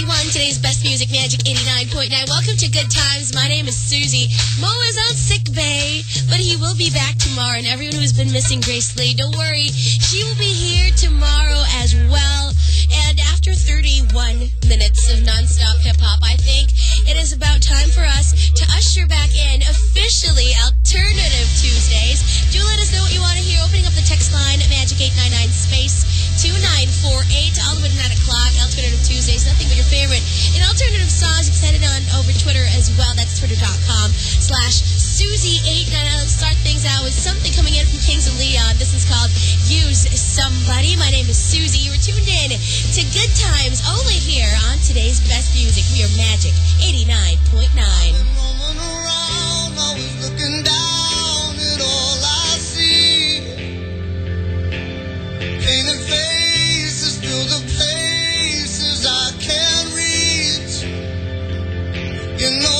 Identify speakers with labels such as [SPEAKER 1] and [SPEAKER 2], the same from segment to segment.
[SPEAKER 1] 931, today's best music, Magic 89.9. Welcome to Good Times. My name is Susie. Mo is on sick bay, but he will be back tomorrow. And everyone who's been missing Grace Lee, don't worry. She will be here tomorrow as well. And after 31 minutes of nonstop hip-hop, I think it is about time for us to usher back in officially Alternative Tuesdays. Do let us know what you want to hear. Opening up the text line, Magic 899 space 2948 all the way to 9 o'clock. Alternative Tuesdays, nothing but your favorite. And alternative songs, you can send it on over Twitter as well. That's twitter.com slash Susie89. Let's start things out with something coming in from Kings of Leon. This is called Use Somebody. My name is Susie. You were tuned in to Good Times only here on today's best music. We are Magic 89.9.
[SPEAKER 2] Roaming around, always the places I can't reach. You know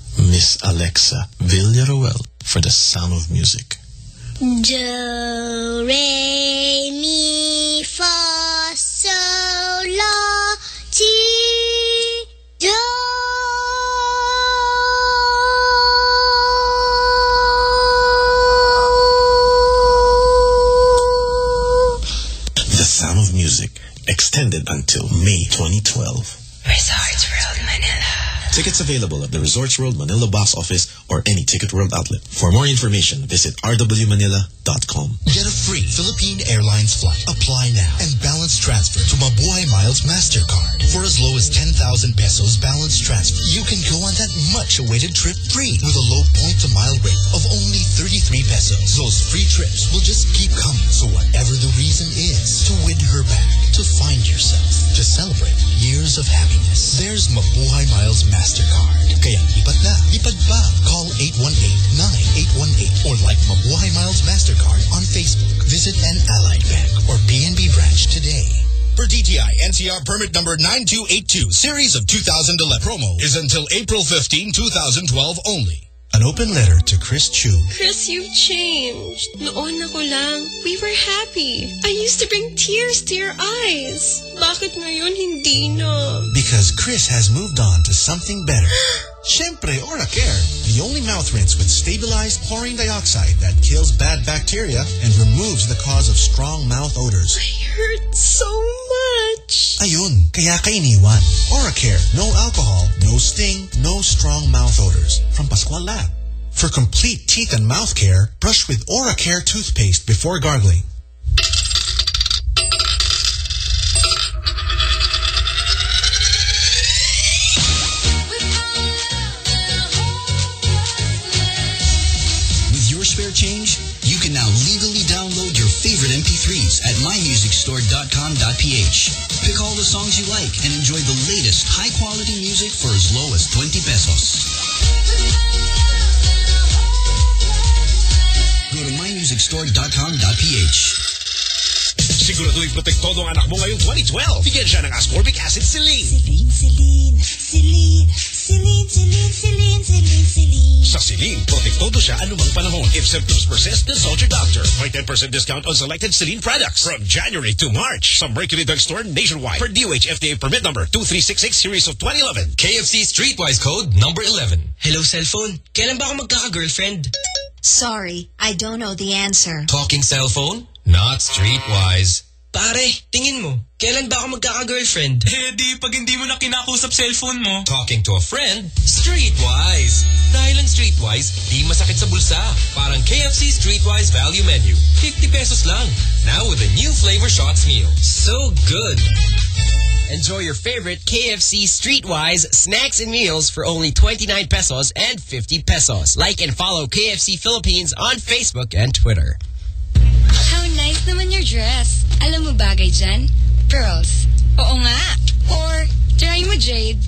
[SPEAKER 3] Miss Alexa Villaruel for the sound of music.
[SPEAKER 4] Do, re, mi, fa, sol, la, ti, do.
[SPEAKER 3] The sound of music extended until May 2012. Tickets available at the Resorts World Manila box office or any Ticket World outlet. For more information, visit rwmanila.com.
[SPEAKER 5] Get a free Philippine Airlines flight. Apply now and balance transfer to Mabuhay Miles MasterCard. For as low as 10,000 pesos balance transfer, you can go on that much-awaited trip free with a low point-to-mile rate of only 33 pesos. Those free trips will just keep coming. So whatever the reason is, to win her back, to find yourself, to celebrate years of happiness, there's Mabuhay Miles MasterCard. Kaya lipat na, lipat pa. Call 818-9818 or like Mabuhay Miles MasterCard on Facebook. Visit an Allied Bank or PNB branch today.
[SPEAKER 6] For DTI NCR permit number 9282, series of 2011. Promo is until April 15, 2012 only.
[SPEAKER 5] An open letter to Chris Chu.
[SPEAKER 1] Chris, you've changed. Noon ako lang, we were happy. I used to bring tears to your eyes. Bakit ngayon hindi na?
[SPEAKER 5] Because Chris has moved on to something better. Siyempre, Oracare, the only mouth rinse with stabilized chlorine dioxide that kills bad bacteria and removes the cause of strong mouth odors.
[SPEAKER 1] I hurt so much.
[SPEAKER 5] Ayun, kaya ka iniwan. Oracare, no alcohol, no sting, no strong mouth odors. From Pascual Lab. For complete teeth and mouth care, brush with Oracare toothpaste before gargling.
[SPEAKER 7] With your spare change, you can now legally download your favorite MP3s at mymusicstore.com.ph. Pick all the songs you like and enjoy the latest high-quality music for as low as 20 pesos. Go to mymusicstore.com.ph.
[SPEAKER 6] Siguraduhin protektado ang anak mo ngayong 2012. Bigyan siya ng ascorbic acid Celine.
[SPEAKER 8] Celine, Celine, Celine, Celine, Celine, Celine, Celine, Celine.
[SPEAKER 6] Sa Celine, protektado siya anumang panahon. If symptoms persist, consult your doctor. May 10% discount on selected Celine products from January to March. Some Mercury Drugstore nationwide. For DOH FDA permit number 2366 series of 2011.
[SPEAKER 9] KFC Streetwise code number 11.
[SPEAKER 10] Hello, cellphone. Kailan ba ako magkaka-girlfriend?
[SPEAKER 8] Sorry, I don't know the answer.
[SPEAKER 9] Talking cell phone? Not Streetwise.
[SPEAKER 10] Pare, tingin mo, kailan ba ako magkaka-girlfriend?
[SPEAKER 11] Eh di, pag hindi mo na kinakusap cellphone mo.
[SPEAKER 9] Talking to a friend? Streetwise. Dahil ang Streetwise, di masakit sa bulsa. Parang KFC Streetwise Value Menu. 50 pesos lang. Now with a new flavor shots meal. So good. Enjoy your favorite KFC Streetwise snacks and meals for only 29 pesos and 50 pesos. Like and follow KFC Philippines on Facebook and Twitter.
[SPEAKER 12] How nice naman your dress. Alam mo bagay dyan? Pearls. Oo nga. Or, try mo jade.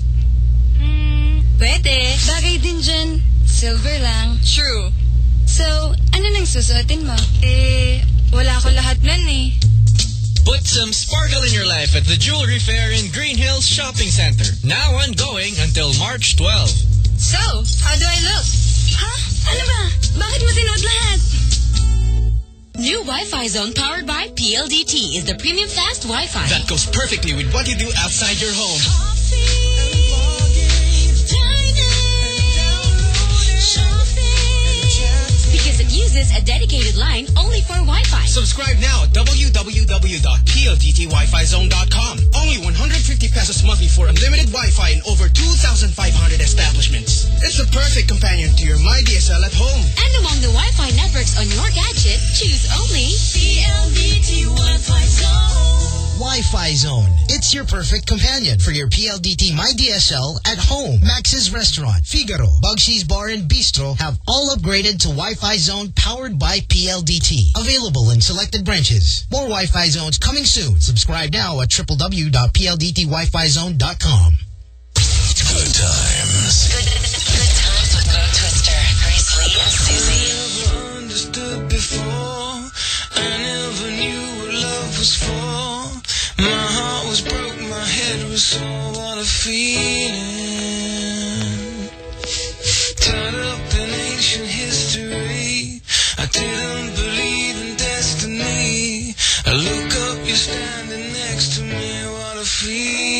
[SPEAKER 12] Hmm, pwede. Bagay din dyan. Silver lang. True. So, ano nang susuotin mo? Eh, wala ko lahat nun eh.
[SPEAKER 13] Put some sparkle in your life at the Jewelry Fair in Greenhills Shopping Center. Now ongoing until March 12.
[SPEAKER 12] So, how do I look? Ha? Ano ba? Bakit mo tinood lahat?
[SPEAKER 1] New Wi-Fi Zone powered by PLDT is the premium fast Wi-Fi.
[SPEAKER 13] That goes perfectly with what you do outside your home.
[SPEAKER 1] Because uses a dedicated line only for Wi-Fi.
[SPEAKER 13] Subscribe now at www.pldtwifizone.com. Only 150 pesos monthly for unlimited Wi-Fi in over 2,500 establishments. It's the perfect companion to your MyDSL at home.
[SPEAKER 1] And among the Wi-Fi networks on your gadget, choose only
[SPEAKER 8] PLDT Wi-Fi Zone.
[SPEAKER 14] Wi-Fi Zone. It's your perfect companion for your PLDT MyDSL at home. Max's Restaurant, Figaro, Bugsy's Bar and Bistro have all upgraded to Wi-Fi Zone powered by PLDT. Available in selected branches. More Wi-Fi Zones coming soon. Subscribe now at www.pldtwifizone.com.
[SPEAKER 3] Good times.
[SPEAKER 15] Good, good times with Mo Twister,
[SPEAKER 16] feeling. Tied up in ancient history. I didn't believe in destiny. I look up, you're standing next to me. What a feeling.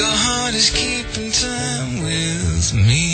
[SPEAKER 16] Your heart is keeping time with me.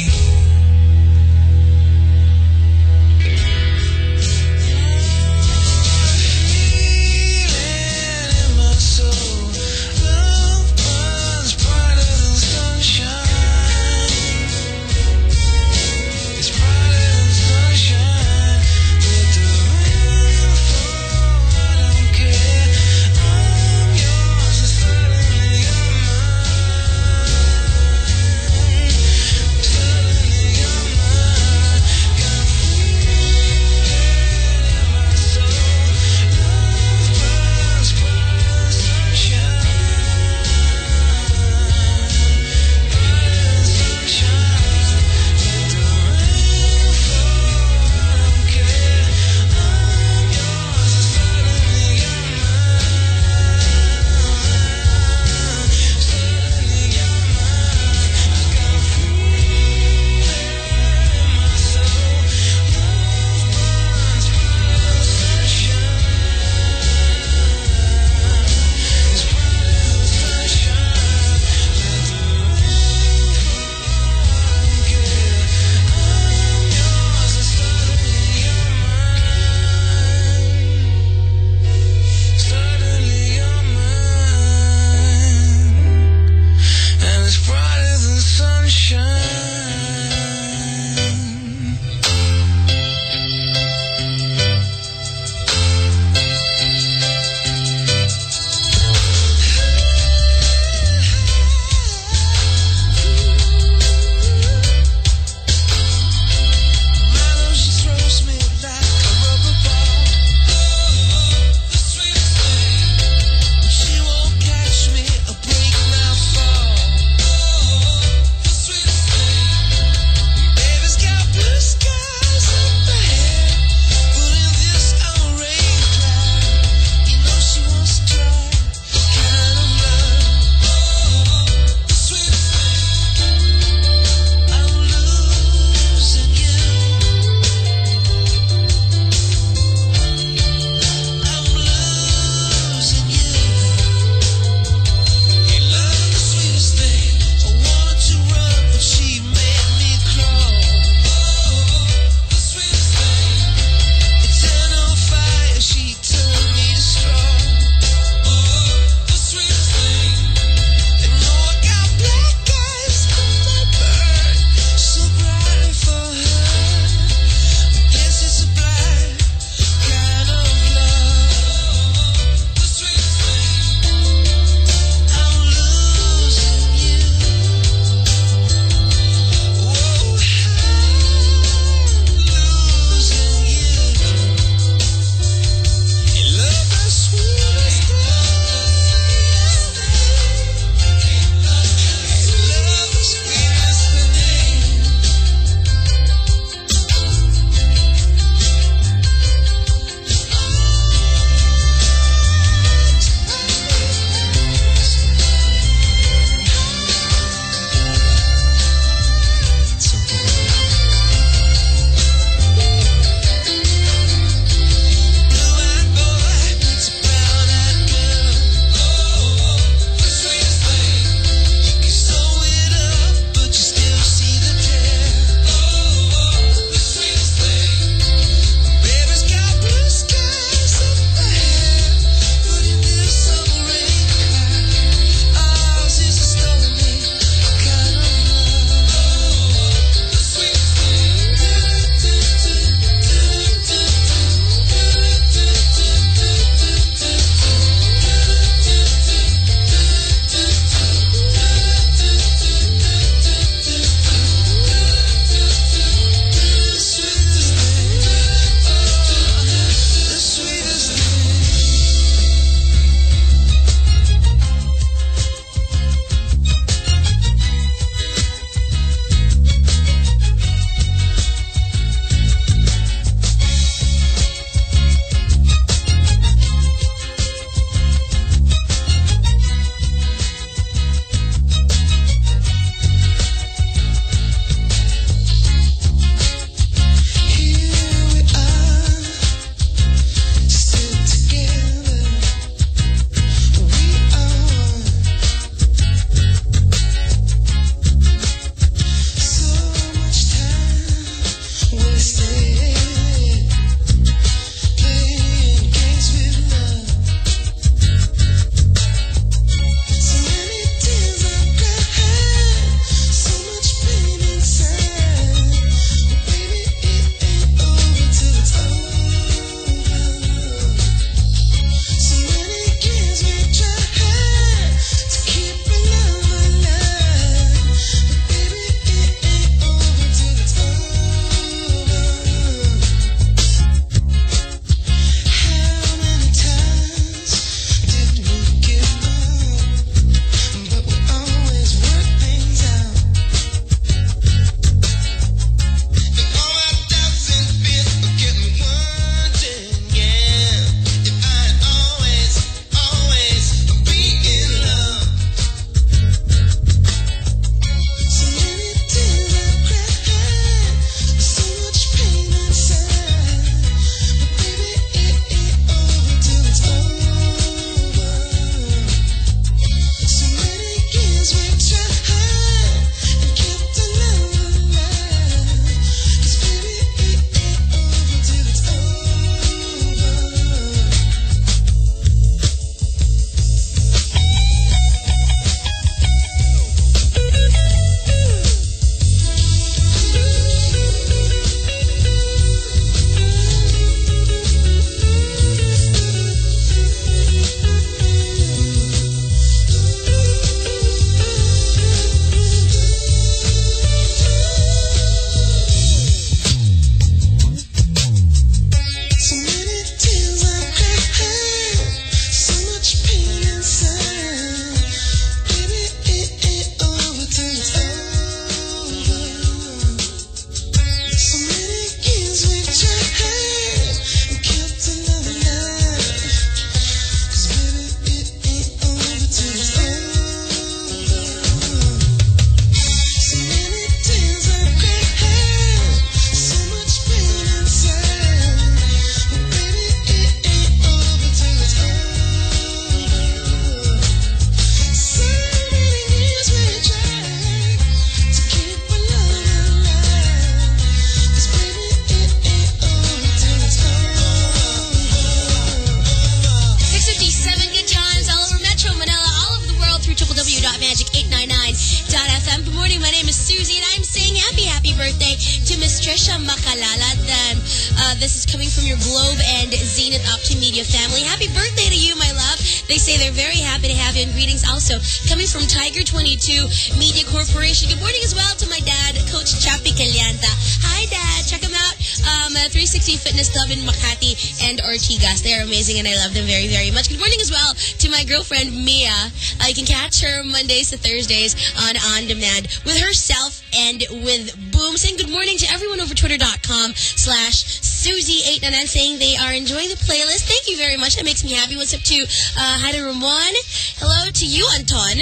[SPEAKER 1] Thursdays on On Demand with herself and with Boom. Saying good morning to everyone over twitter.com slash Susie899 saying they are enjoying the playlist. Thank you very much. That makes me happy. What's up to uh, Haida Ramon? Hello to you, Anton.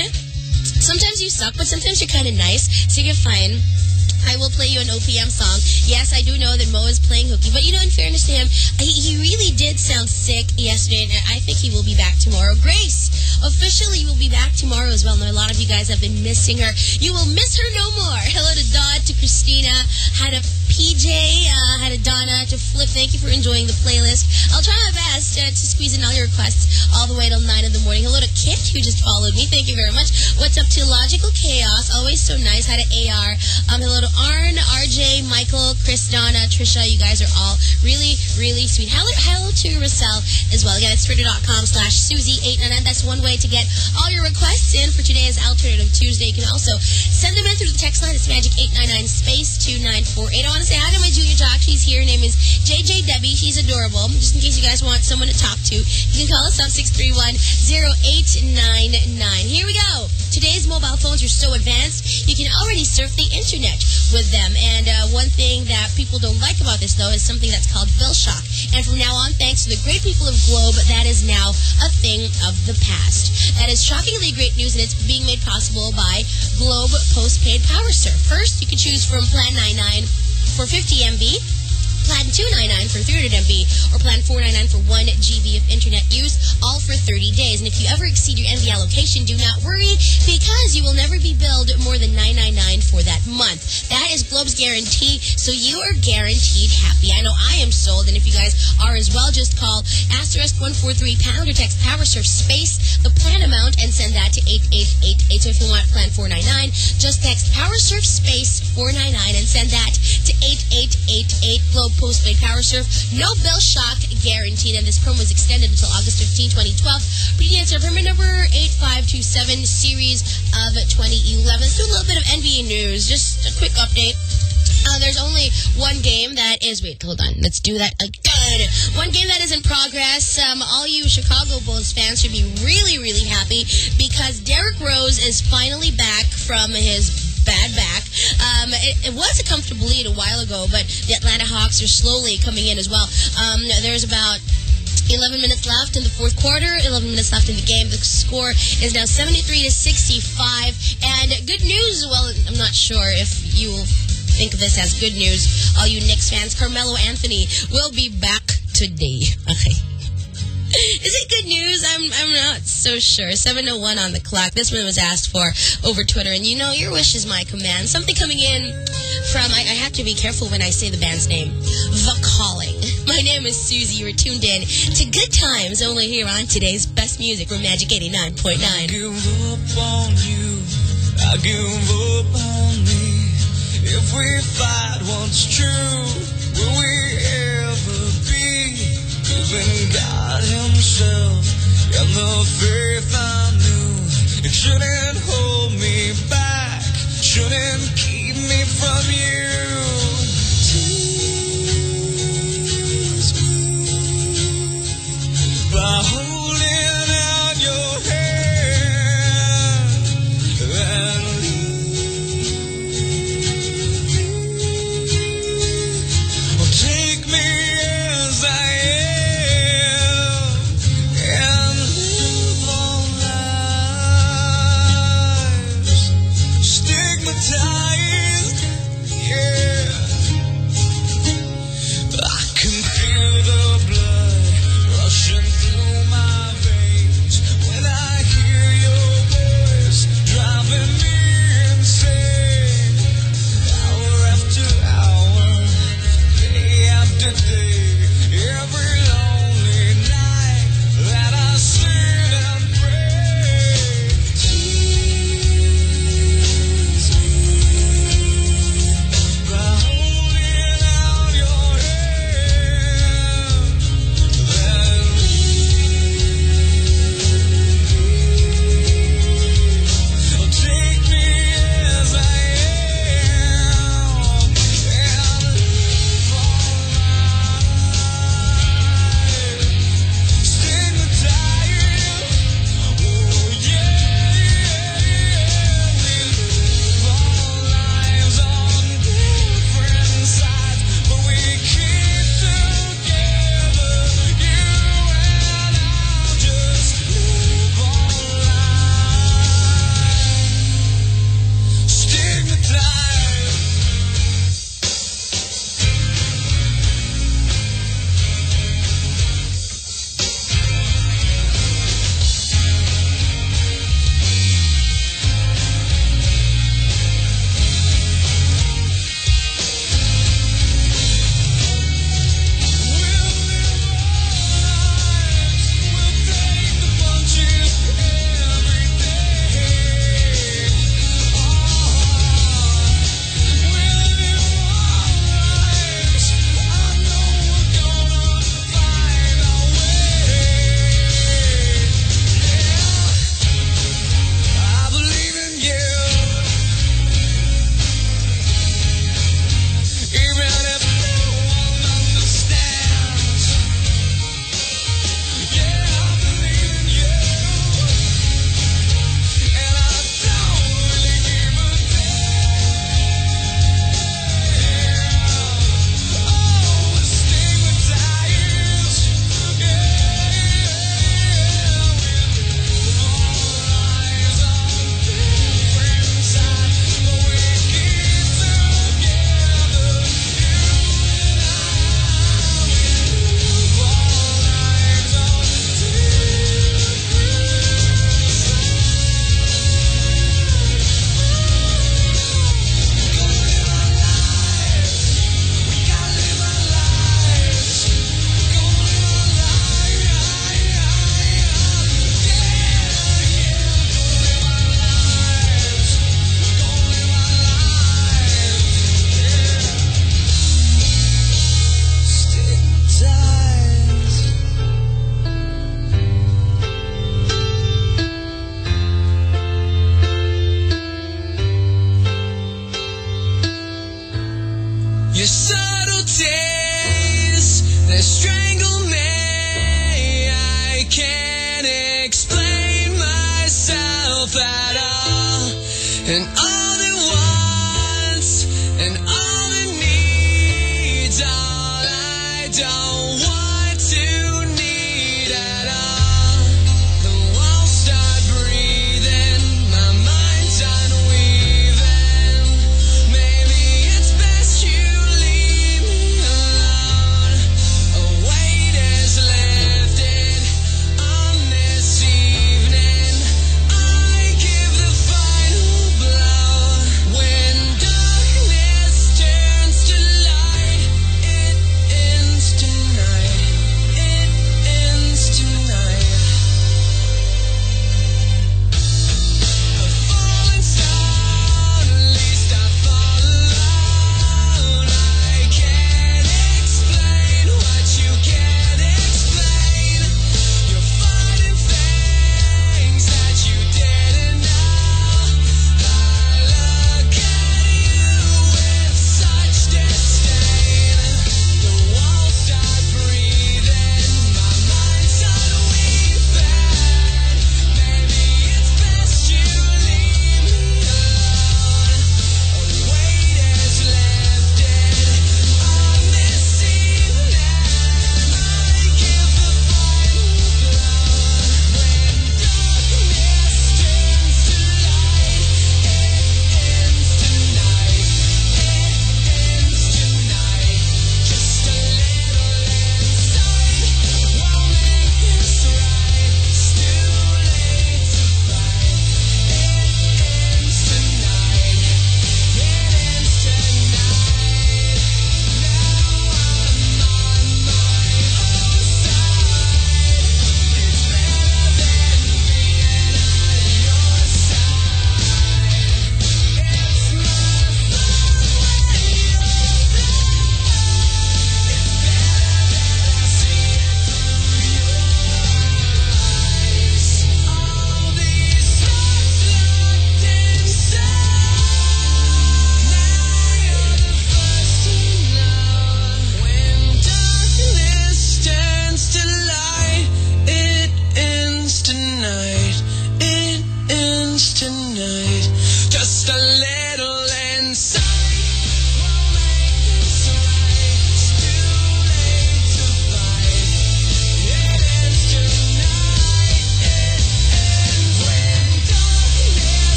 [SPEAKER 1] Sometimes you suck, but sometimes you're kind of nice. So you're fine. I will play you an OPM song. Yes, I do know that Mo is playing hooky, but you know, in fairness to him, he, he really did sound sick yesterday, and I think he will be back tomorrow. Grace officially will be back tomorrow as well. I know a lot of you guys have been missing her. You will miss her no more. Hello to Dodd, to Christina, had a PJ, uh, had a Donna, to Flip. Thank you for enjoying the playlist. I'll try my best uh, to squeeze in all your requests all the way till 9 in the morning. Hello to Kit, who just followed me. Thank you very much. What's up to Logical Chaos? Always so nice. Had an AR. Um, hello to Arn, RJ, Michael, Chris, Donna, Trisha. You guys are all really, really sweet. Hello, hello to Russell as well. Again, it's twitter.com slash Susie899. That's one way to get all your requests in for today's Alternative Tuesday. You can also send them in through the text line. It's magic899 space 2948. I want to say hi to my junior doc. She's here. Her name is JJ Debbie. She's adorable. Just in case you guys want someone to talk to, you can call us up 631-0899. Here we go. Mobile phones are so advanced, you can already surf the internet with them. And uh, one thing that people don't like about this, though, is something that's called bill shock. And from now on, thanks to the great people of Globe, that is now a thing of the past. That is shockingly great news, and it's being made possible by Globe Postpaid Power Surf. First, you can choose from Plan 99 for 50 MB, Plan 299 for 300 MB, or Plan 499 for 1 GB of internet use, all for 30 days. And if you ever exceed your MB allocation, do not worry, because you will never be billed more than 999 for that month. That is Globe's guarantee, so you are guaranteed happy. I know I am sold, and if you guys are as well, just call asterisk 143 pound or text PowerSurf space the plan amount and send that to 8888. So if you want Plan 499, just text PowerSurf space 499 and send that to 8888 Globe postpaid power surf. No bill shock guaranteed, and this promo is extended until August 15, 2012. Per DTI NCR permit number 8527 series of 2011. Let's do a little bit of NBA news. Just a quick update. Uh, there's only one game that is, wait, hold on. Let's do that again. One game that is in progress. Um, all you Chicago Bulls fans should be really, really happy because Derrick Rose is finally back from his bad back. Um, it, it, was a comfortable lead a while ago, but the Atlanta Hawks are slowly coming in as well. Um, there's about 11 minutes left in the fourth quarter, 11 minutes left in the game. The score is now 73 to 65. And good news, well, I'm not sure if you will think of this as good news. All you Knicks fans, Carmelo Anthony will be back today. Okay. Is it good news? I'm I'm not so sure. 7.01 on the clock. This one was asked for over Twitter. And you know, your wish is my command. Something coming in from, I, I have to be careful when I say the band's name, The Calling. My name is Susie. You're tuned in to Good Times only here on today's best music from Magic 89.9.
[SPEAKER 16] I give up on you. I give up on me. If we fight what's true, will we? Even God himself and the faith I knew. It shouldn't hold me back, shouldn't keep me from you. Tease me by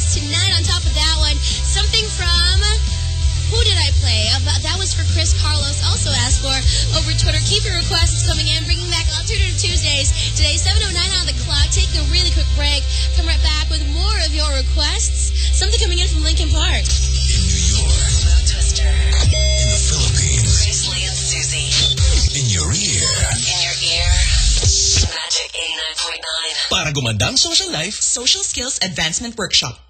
[SPEAKER 17] it's
[SPEAKER 1] called Tonight on top of that one something from who did I play uh, that was for Chris Carlos also asked for over Twitter keep your requests coming in bringing back alternative Tuesdays today 709 on the clock taking a really quick break come right back with more of your requests something coming in from Linkin Park
[SPEAKER 15] Mo Twister.
[SPEAKER 18] In the Philippines.
[SPEAKER 15] Grace Lee and Susie.
[SPEAKER 18] In your ear.
[SPEAKER 15] In your ear. Magic 89.9.
[SPEAKER 19] Para gumanda social life,
[SPEAKER 20] Social Skills Advancement Workshop.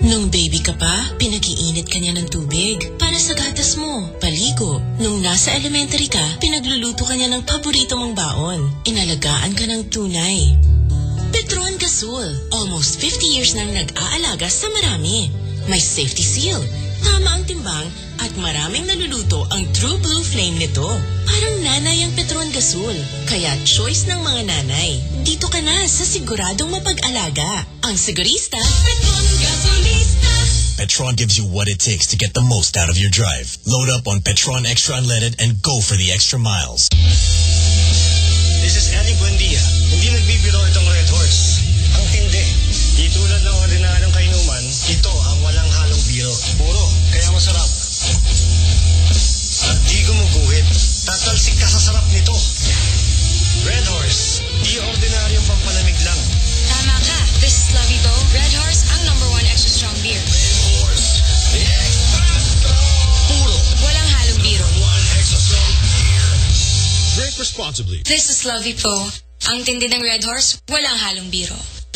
[SPEAKER 10] Nung baby ka pa, pinag-iinit ka niya ng tubig para sa gatas mo, paligo. Nung nasa elementary ka, pinagluluto ka niya ng paborito mong baon. Inalagaan ka ng tunay. Petron Gasol, almost 50 years nang nag-aalaga sa marami. May safety seal,
[SPEAKER 21] Tama ang timbang at maraming naluluto ang True Blue Flame nito. Parang nanay ang Petron Gasol. Kaya choice ng mga nanay. Dito ka na sa siguradong mapag-alaga. Ang sigurista, Petron Gasolista.
[SPEAKER 22] Petron gives you what it takes to get the most out of your drive. Load up on Petron Extra Unleaded and go for the extra miles.
[SPEAKER 23] This is Eddie Buendia. Tatalsik ka sa sarap nito. Red Horse, di ordinaryong pampalamig lang.
[SPEAKER 12] Tama ka. This is Lavito. Red Horse, ang number one extra strong beer.
[SPEAKER 23] Puro.
[SPEAKER 12] Walang halong biro.
[SPEAKER 23] One extra strong
[SPEAKER 6] Drink responsibly.
[SPEAKER 12] This is Lavito. Ang tindi ng Red Horse, walang halong biro.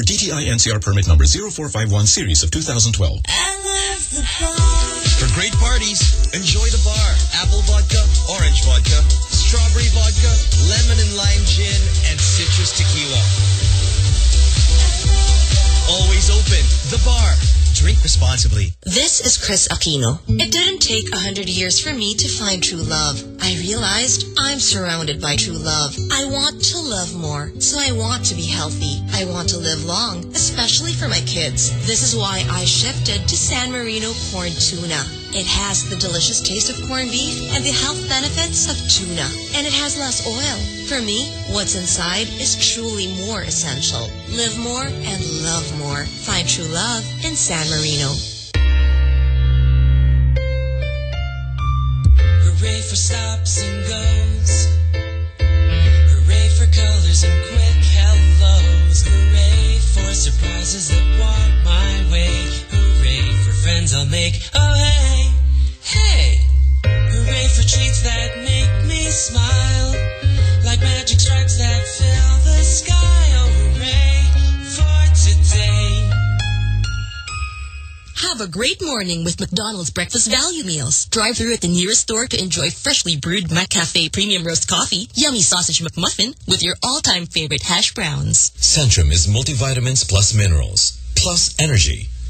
[SPEAKER 3] Per DTI NCR permit number 0451 series of 2012.
[SPEAKER 5] For great parties, enjoy the bar. Apple vodka, orange vodka, strawberry vodka, lemon and lime gin, and citrus tequila. Always open. The bar. Drink responsibly.
[SPEAKER 21] This is Kris Aquino. It didn't take a hundred years for me to find true love. I realized I'm surrounded by true love. I want to love more, so I want to be healthy. I want to live long, especially for my kids. This is why I shifted to San Marino corn tuna. It has the delicious taste of corned beef and the health benefits of tuna. And it has less oil. For me, what's inside is truly more essential. Live more and love more. Find true love in San Marino.
[SPEAKER 16] Hooray for stops and goes. Hooray for colors and quick hellos. Hooray for surprises that walk my way. Hooray friends I'll make. Oh hey, hey. Hooray for treats that make me smile. Like magic strikes that fill the sky. Oh hooray for today.
[SPEAKER 21] Have a great morning with McDonald's breakfast value meals. Drive through at the nearest store to enjoy freshly brewed McCafe premium roast coffee, yummy sausage McMuffin with your all-time favorite hash browns.
[SPEAKER 22] Centrum is multivitamins plus minerals, plus energy,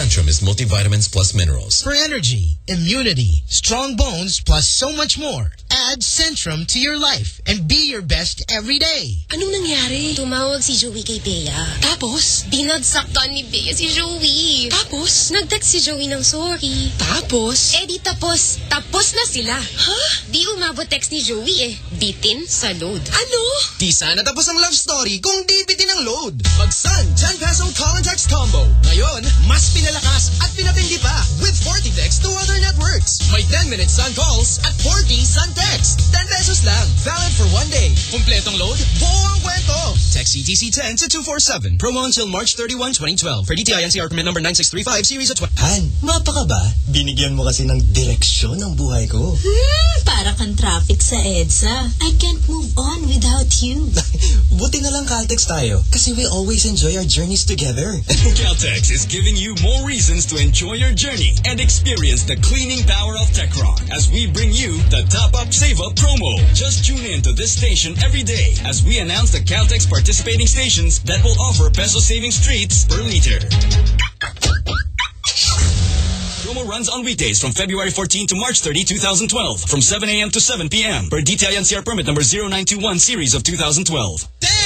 [SPEAKER 22] Centrum is multivitamins plus minerals.
[SPEAKER 14] For energy, immunity, strong bones, plus so much more. Add Centrum to your life and be your best every day.
[SPEAKER 1] Anong nangyari? Tumawag si Joey kay Bea. Tapos? Binagsaktan ni Bea si Joey. Tapos? Nag-text si Joey ng sorry. Tapos? Eh di tapos. Tapos na sila. Ha? Di umabot text ni Joey eh. Bitin sa load. Ano?
[SPEAKER 13] Di sana tapos ang love story kung di bitin ang load. Mag-Sun 10 peso call and text combo. Ngayon, mas pinalakas at pinatindi pa with 40 texts to other networks. May 10 minutes Sun calls at 40 Sun texts. 10 pesos lang. Valid for one day. Kompletong load, buo ang kwento. Text CTC 10 to 247. Promo until March 31, 2012. For DTI NCR permit number 9635 series of 20.
[SPEAKER 5] Han, mapa ka ba? Binigyan mo kasi ng direksyon ng buhay ko.
[SPEAKER 21] Hmm, para kang traffic sa EDSA. I can't move on without you.
[SPEAKER 5] Buti na lang Caltex tayo kasi we always enjoy our journeys together.
[SPEAKER 24] Caltex is giving you more reasons to enjoy your journey and experience the cleaning power of Techron as we bring you the Top Up Save Up promo. Just tune in to this station every day as we announce the Caltex participating stations that will offer peso savings treats per liter. Promo runs on weekdays from February 14 to March 30, 2012 from 7 a.m. to 7 p.m. per DTI NCR permit number 0921 series of 2012.
[SPEAKER 13] Damn!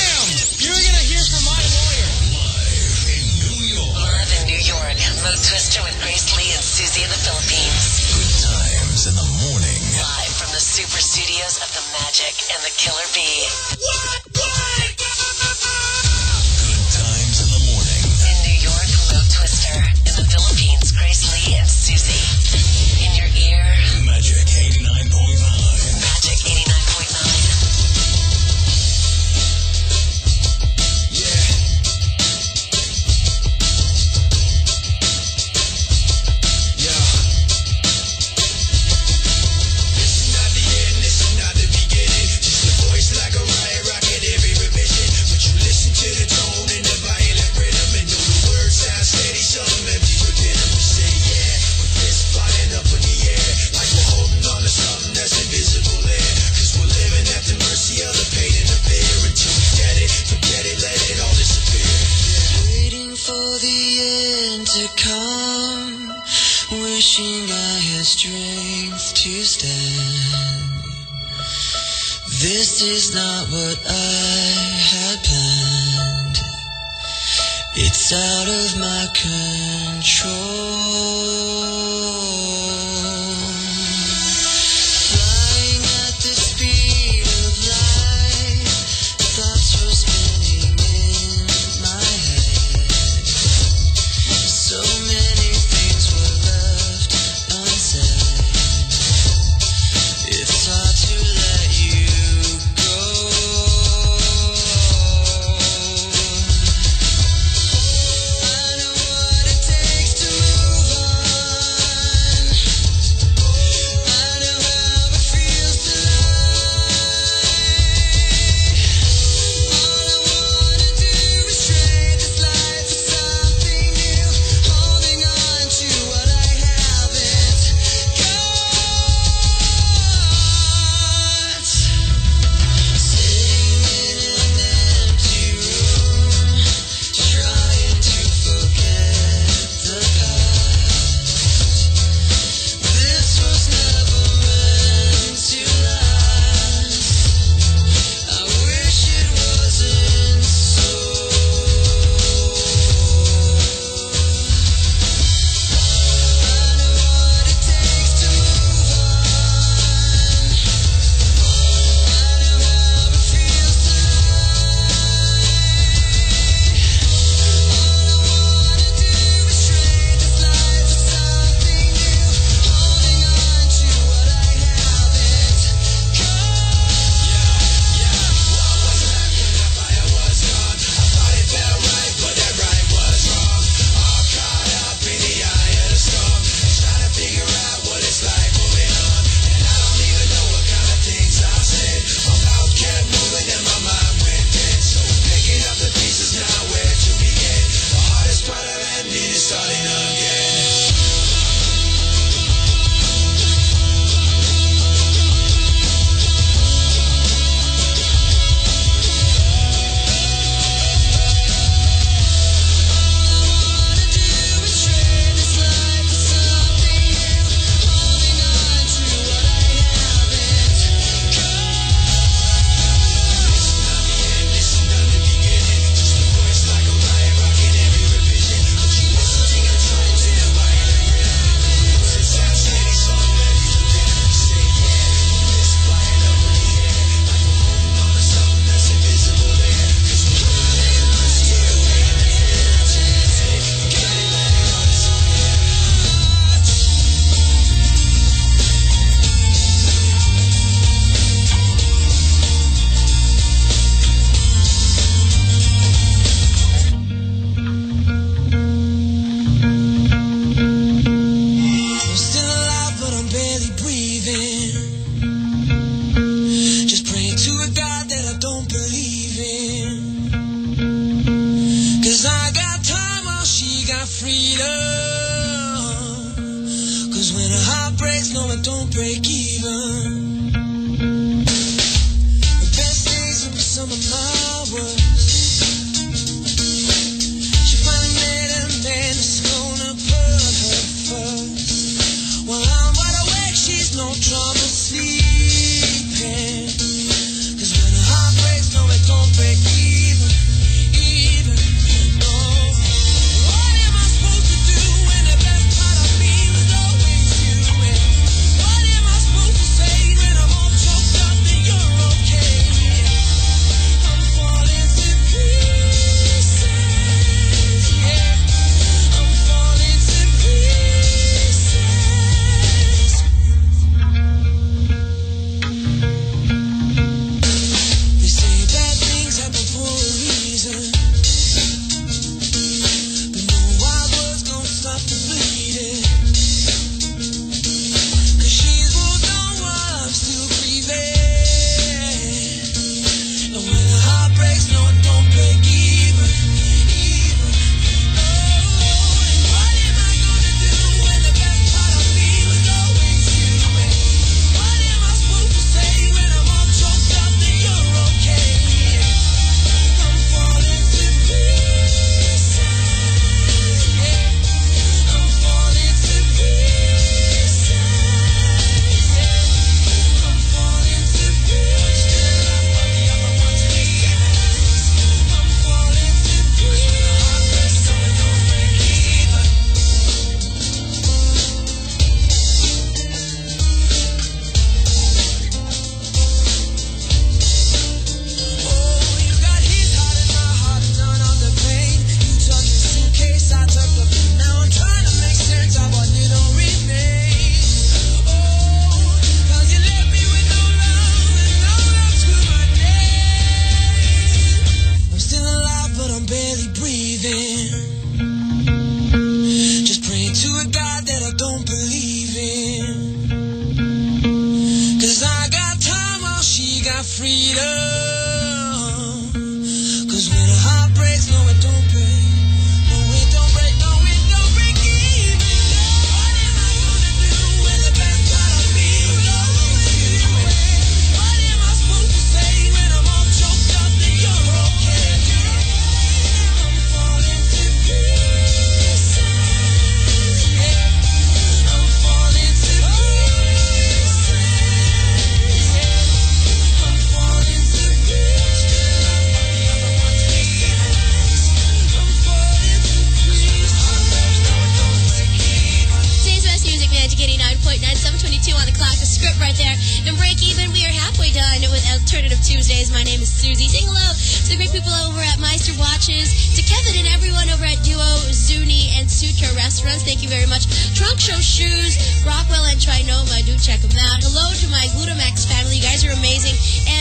[SPEAKER 15] Killer Bee.
[SPEAKER 16] wishing I had strength to stand. This is not what I had planned. It's out of my control.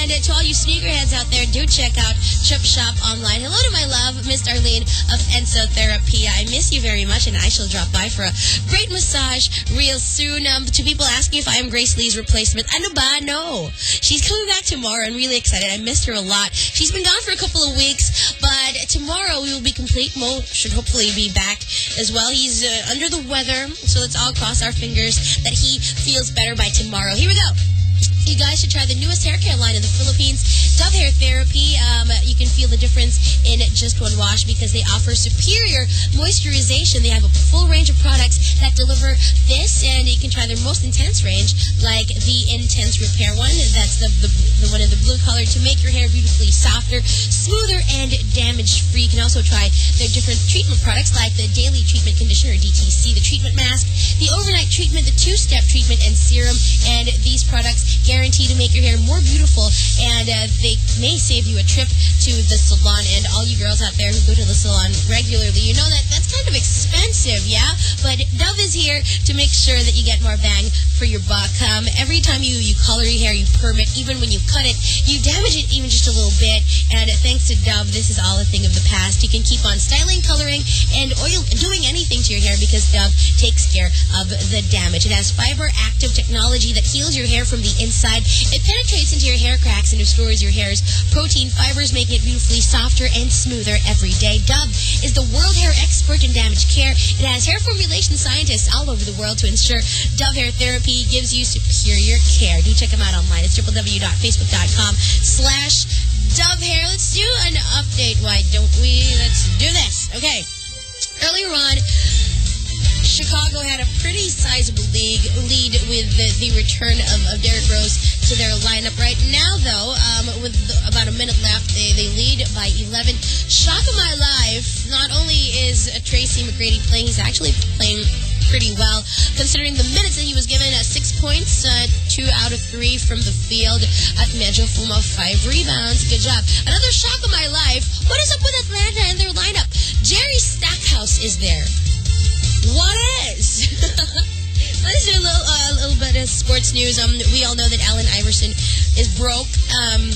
[SPEAKER 16] And to
[SPEAKER 1] all you sneakerheads out there, do check out Chip Shop online. Hello to my love, Miss Darlene of Enso Therapy. I miss you very much, and I shall drop by for a great massage real soon. Um, to people asking if I am Grace Lee's replacement, ano ba? No. She's coming back tomorrow. I'm really excited. I missed her a lot. She's been gone for a couple of weeks, but tomorrow we will be complete. Mo should hopefully be back as well. He's uh, under the weather, so let's all cross our fingers that he feels better by tomorrow. Here we go. You guys should try the newest hair care line in the Philippines, Dove Hair Therapy. Um, you can feel the difference in just one wash because they offer superior moisturization. They have a full range of products that deliver this, and you can try their most intense range, like the Intense Repair one. That's the, the, the one in the blue color to make your hair beautifully softer, smoother, and damage-free. You can also try their different treatment products like the Daily Treatment Conditioner, DTC, the Treatment Mask, the Overnight Treatment, the Two-Step Treatment, and Serum. And these products guarantee to make your hair more beautiful, and uh, they may save you a trip to the salon. And all you girls out there who go to the salon regularly, you know that that's kind of expensive, yeah? But Dove is here to make sure that you get more bang for your buck. Um, every time you, you color your hair, you perm it, even when you cut it, you damage it even just a little bit. And thanks to Dove, this is all a thing of the past. You can keep on styling, coloring, and oil doing anything to your hair because Dove takes care of the damage. It has fiber-active technology that heals your hair from the inside. It penetrates into your hair cracks and restores your hair's protein fibers, making it beautifully softer and smoother every day. Dove is the world hair expert in damage care. It has hair formulation scientists all over the world to ensure Dove Hair Therapy gives you superior care. Do check them out online. It's www.facebook.com slash Dove Hair. Let's do an update. Why don't we? Let's do this. Okay. Earlier on, Chicago had a pretty sizable league lead with the, the return of, of Derrick Rose to their lineup. Right now, though, um, with the, about a minute left, they, they lead by 11. Shock of my life, not only is Tracy McGrady playing, he's actually playing pretty well, considering the minutes that he was given. Uh, six points, uh, two out of three from the field. At Medyo Fuma, five rebounds. Good job. Another shock of my life. What is up with Atlanta and their lineup? Jerry Stackhouse is there. What is? Let's do a little, uh, little bit of sports news. Um, we all know that Allen Iverson is broke. Um,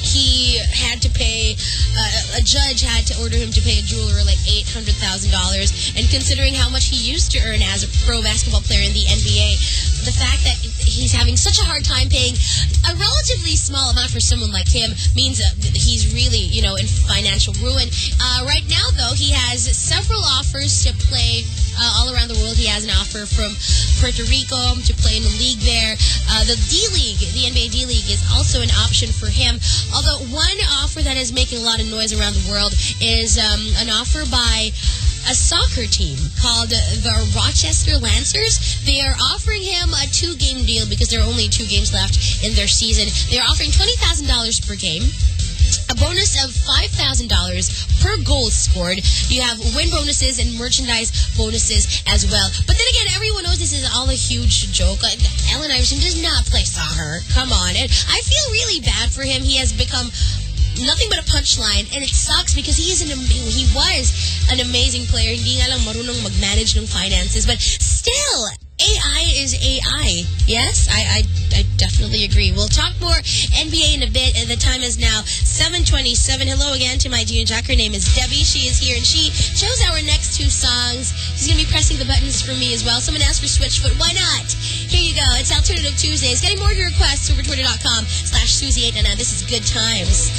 [SPEAKER 1] he had to pay, uh, a judge had to order him to pay a jeweler like $800,000. And considering how much he used to earn as a pro basketball player in the NBA, the fact that he's having such a hard time paying a relatively small amount for someone like him means that he's really, you know, in financial ruin. Uh, right now, though, he has several offers to play uh, all around the world. He has an offer from Puerto Rico to play in the league there. Uh, the D-League, the NBA D-League, is also an option for him. Although one offer that is making a lot of noise around the world is um, an offer by a soccer team called the Rochester Lancers. They are offering him a two-game deal because there are only two games left in their season. They're offering $20,000 per game a bonus of $5,000 per goal scored. You have win bonuses and merchandise bonuses as well. But then again, everyone knows this is all a huge joke. Allen Iverson does not play soccer. Come on. And I feel really bad for him. He has become nothing but a punchline and it sucks because he is an he was an amazing player hindi nga lang marunong mag-manage ng finances but still AI is AI. Yes, I, I, I definitely agree. We'll talk more NBA in a bit. The time is now 7.27. Hello again to my junior jack. Her name is Debbie. She is here, and she chose our next two songs. She's going to be pressing the buttons for me as well. Someone asked for Switchfoot. Why not? Here you go. It's Alternative Tuesdays. Getting more of your requests over twitter.com slash Susie899. This is Good Times.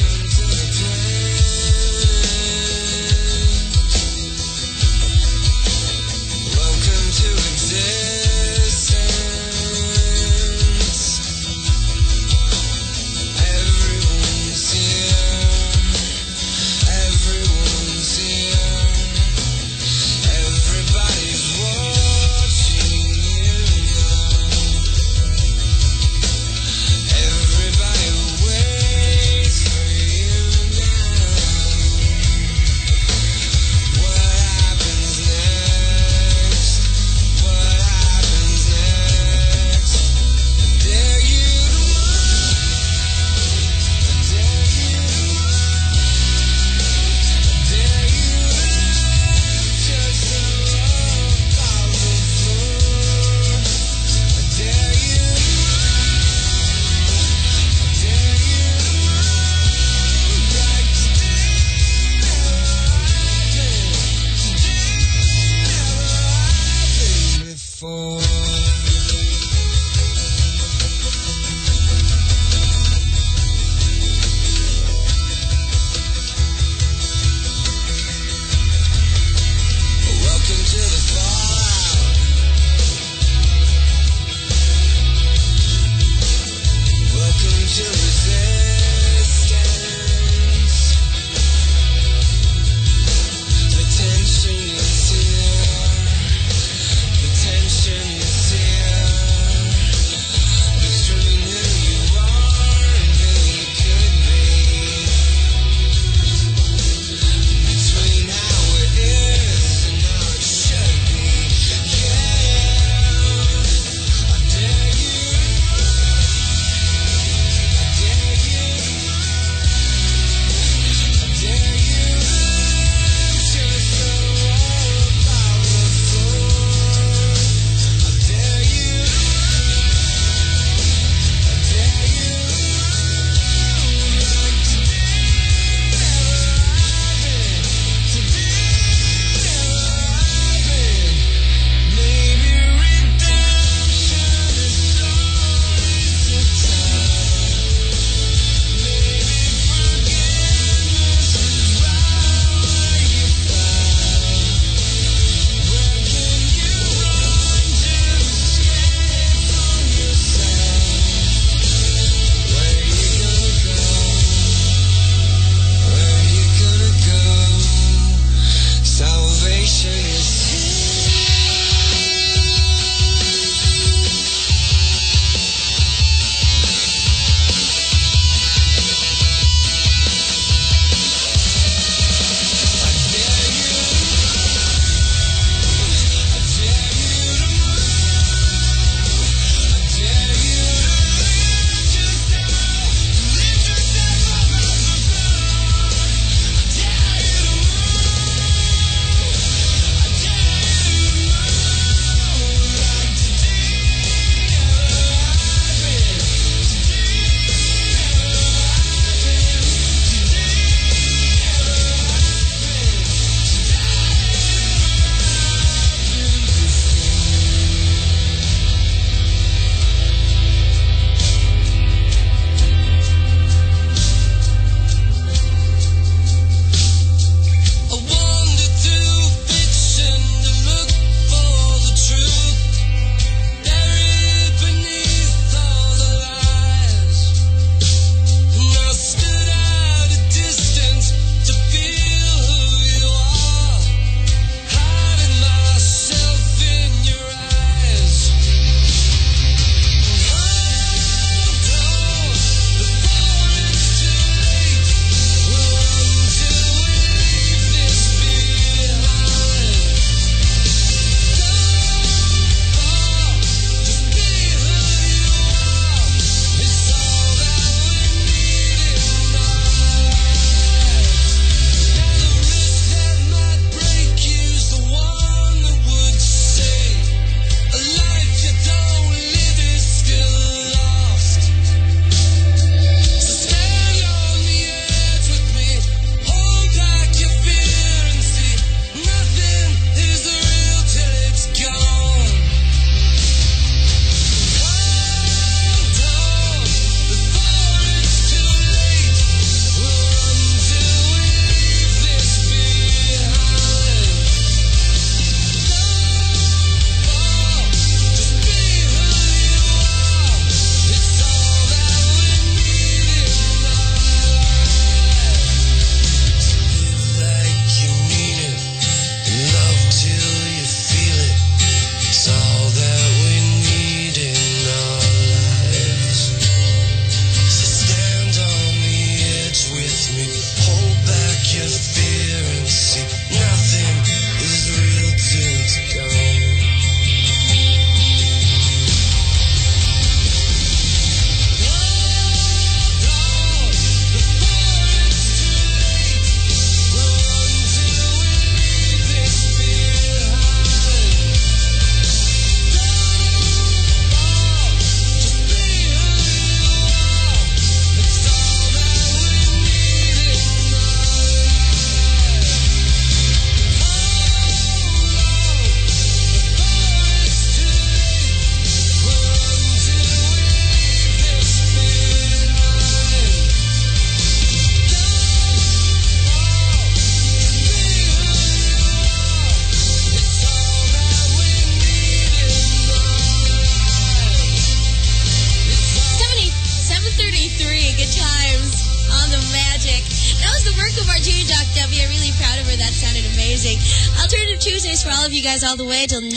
[SPEAKER 16] All the way till 9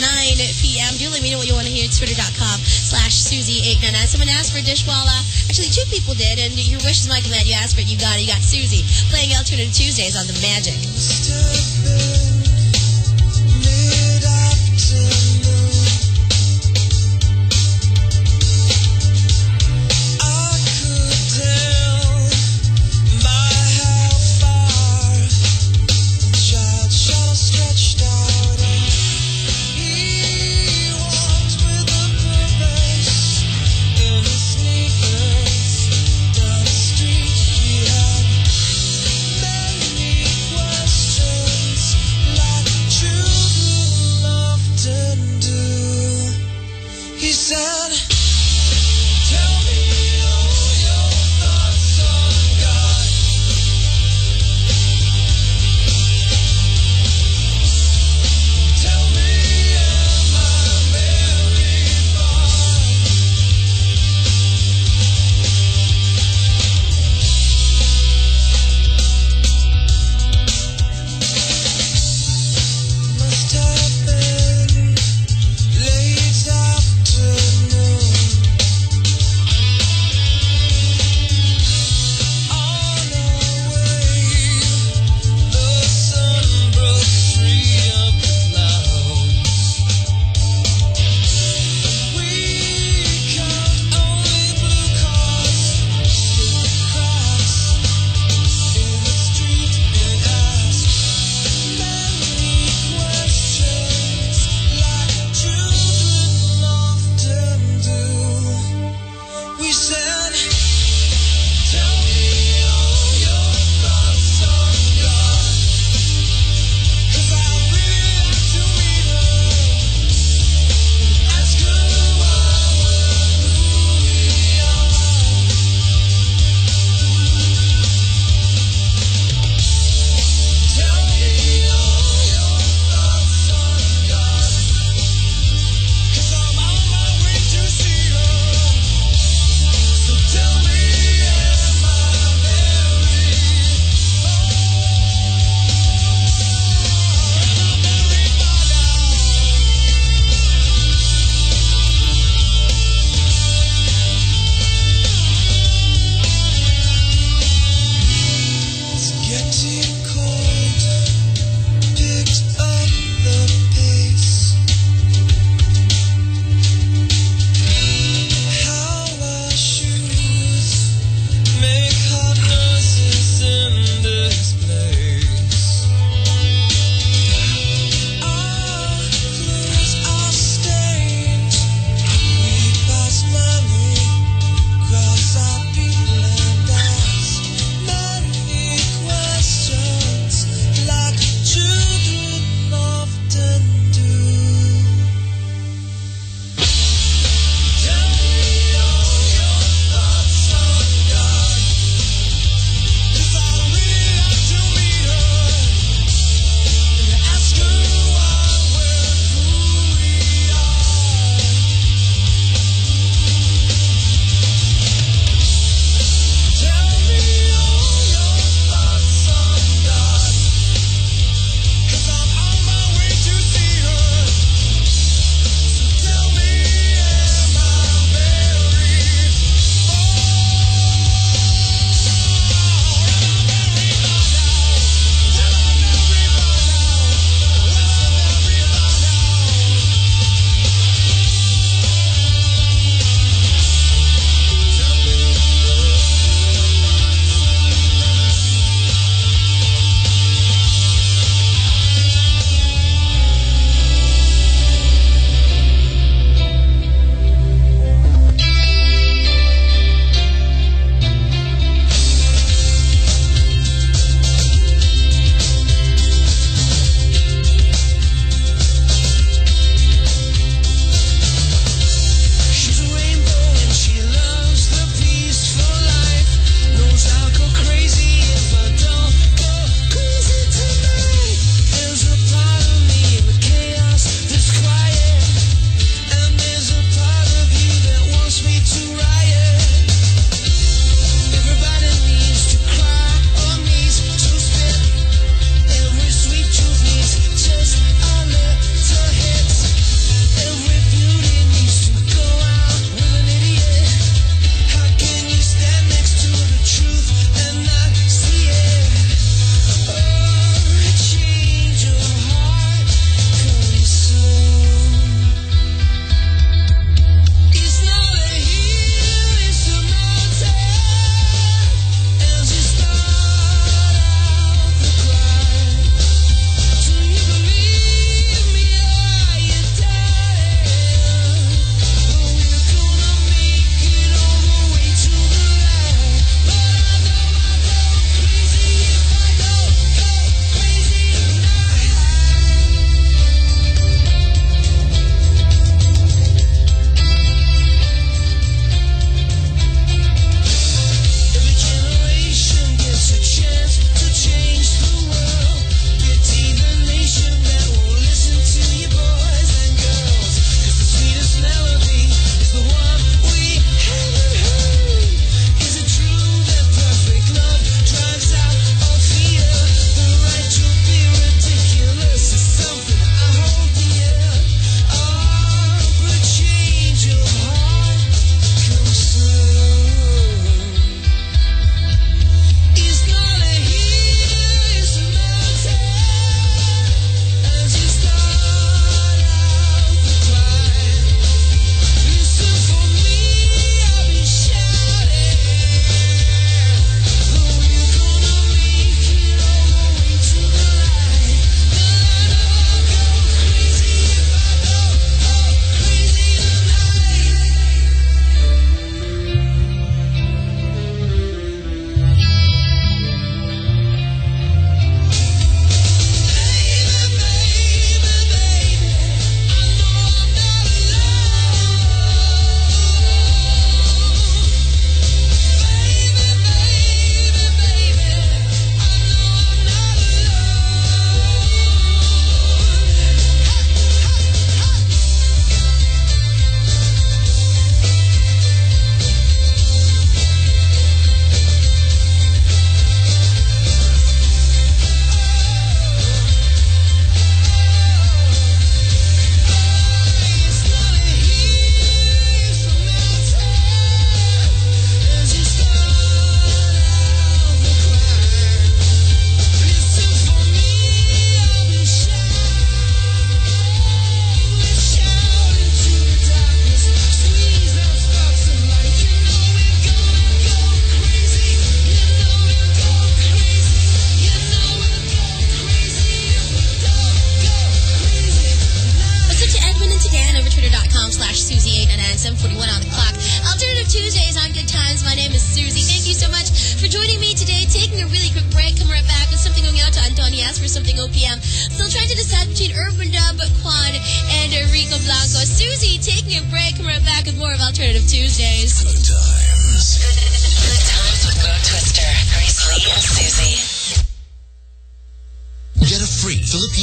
[SPEAKER 16] p.m. Do let me know what you want to hear. Twitter.com slash Susie899. Someone asked for Dishwalla. Uh, actually, two people did, and your wish is my command. You asked for it, you got it. You got Susie playing Alternative Tuesdays on The Magic.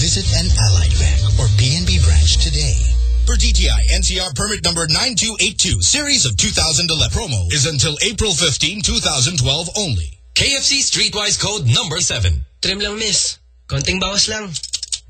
[SPEAKER 5] Visit an Allied Bank or PNB branch today.
[SPEAKER 23] Per DTI NCR permit number 9282, series of 2011. Promo is until April 15, 2012 only.
[SPEAKER 9] KFC Streetwise Code number 7.
[SPEAKER 25] Trim lang, miss. Konting bawas lang.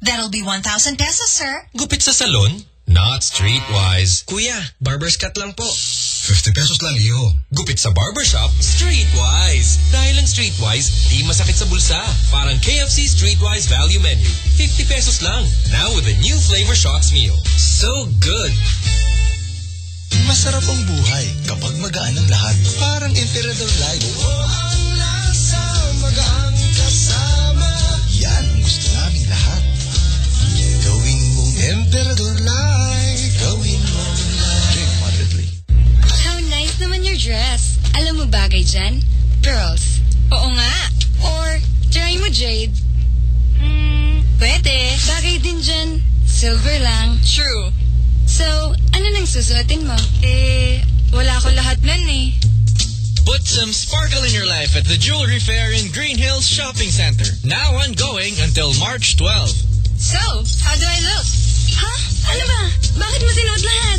[SPEAKER 26] That'll be 1,000 pesos, sir.
[SPEAKER 9] Gupit sa salon? Not Streetwise.
[SPEAKER 25] Kuya, barber's cut lang po.
[SPEAKER 27] 50 pesos lang, iho.
[SPEAKER 9] Gupit sa barbershop? Streetwise. Dahil ang Streetwise, di masakit sa bulsa. Parang KFC Streetwise Value Menu. 50 pesos lang. Now with a new Flavor Shocks meal. So good.
[SPEAKER 5] Masarap ang buhay kapag magaan ang lahat. Parang Emperador Light.
[SPEAKER 28] ang lasa, magaan kasama.
[SPEAKER 5] Yan ang gusto naming lahat. Gawin mong Emperador Light.
[SPEAKER 12] Your dress. Alam mo bagay dyan? Pearls. Oo nga. Or, try mo jade. Hmm, pwede. Bagay din dyan. Silver lang. True. So, ano nang susuotin mo? Eh, wala ko lahat nun eh.
[SPEAKER 20] Put some sparkle in your life at the Jewelry Fair in Green Hills Shopping Center. Now ongoing until March 12.
[SPEAKER 12] So, how do I look? Ha? Ano ba? Bakit mo sinuot lahat?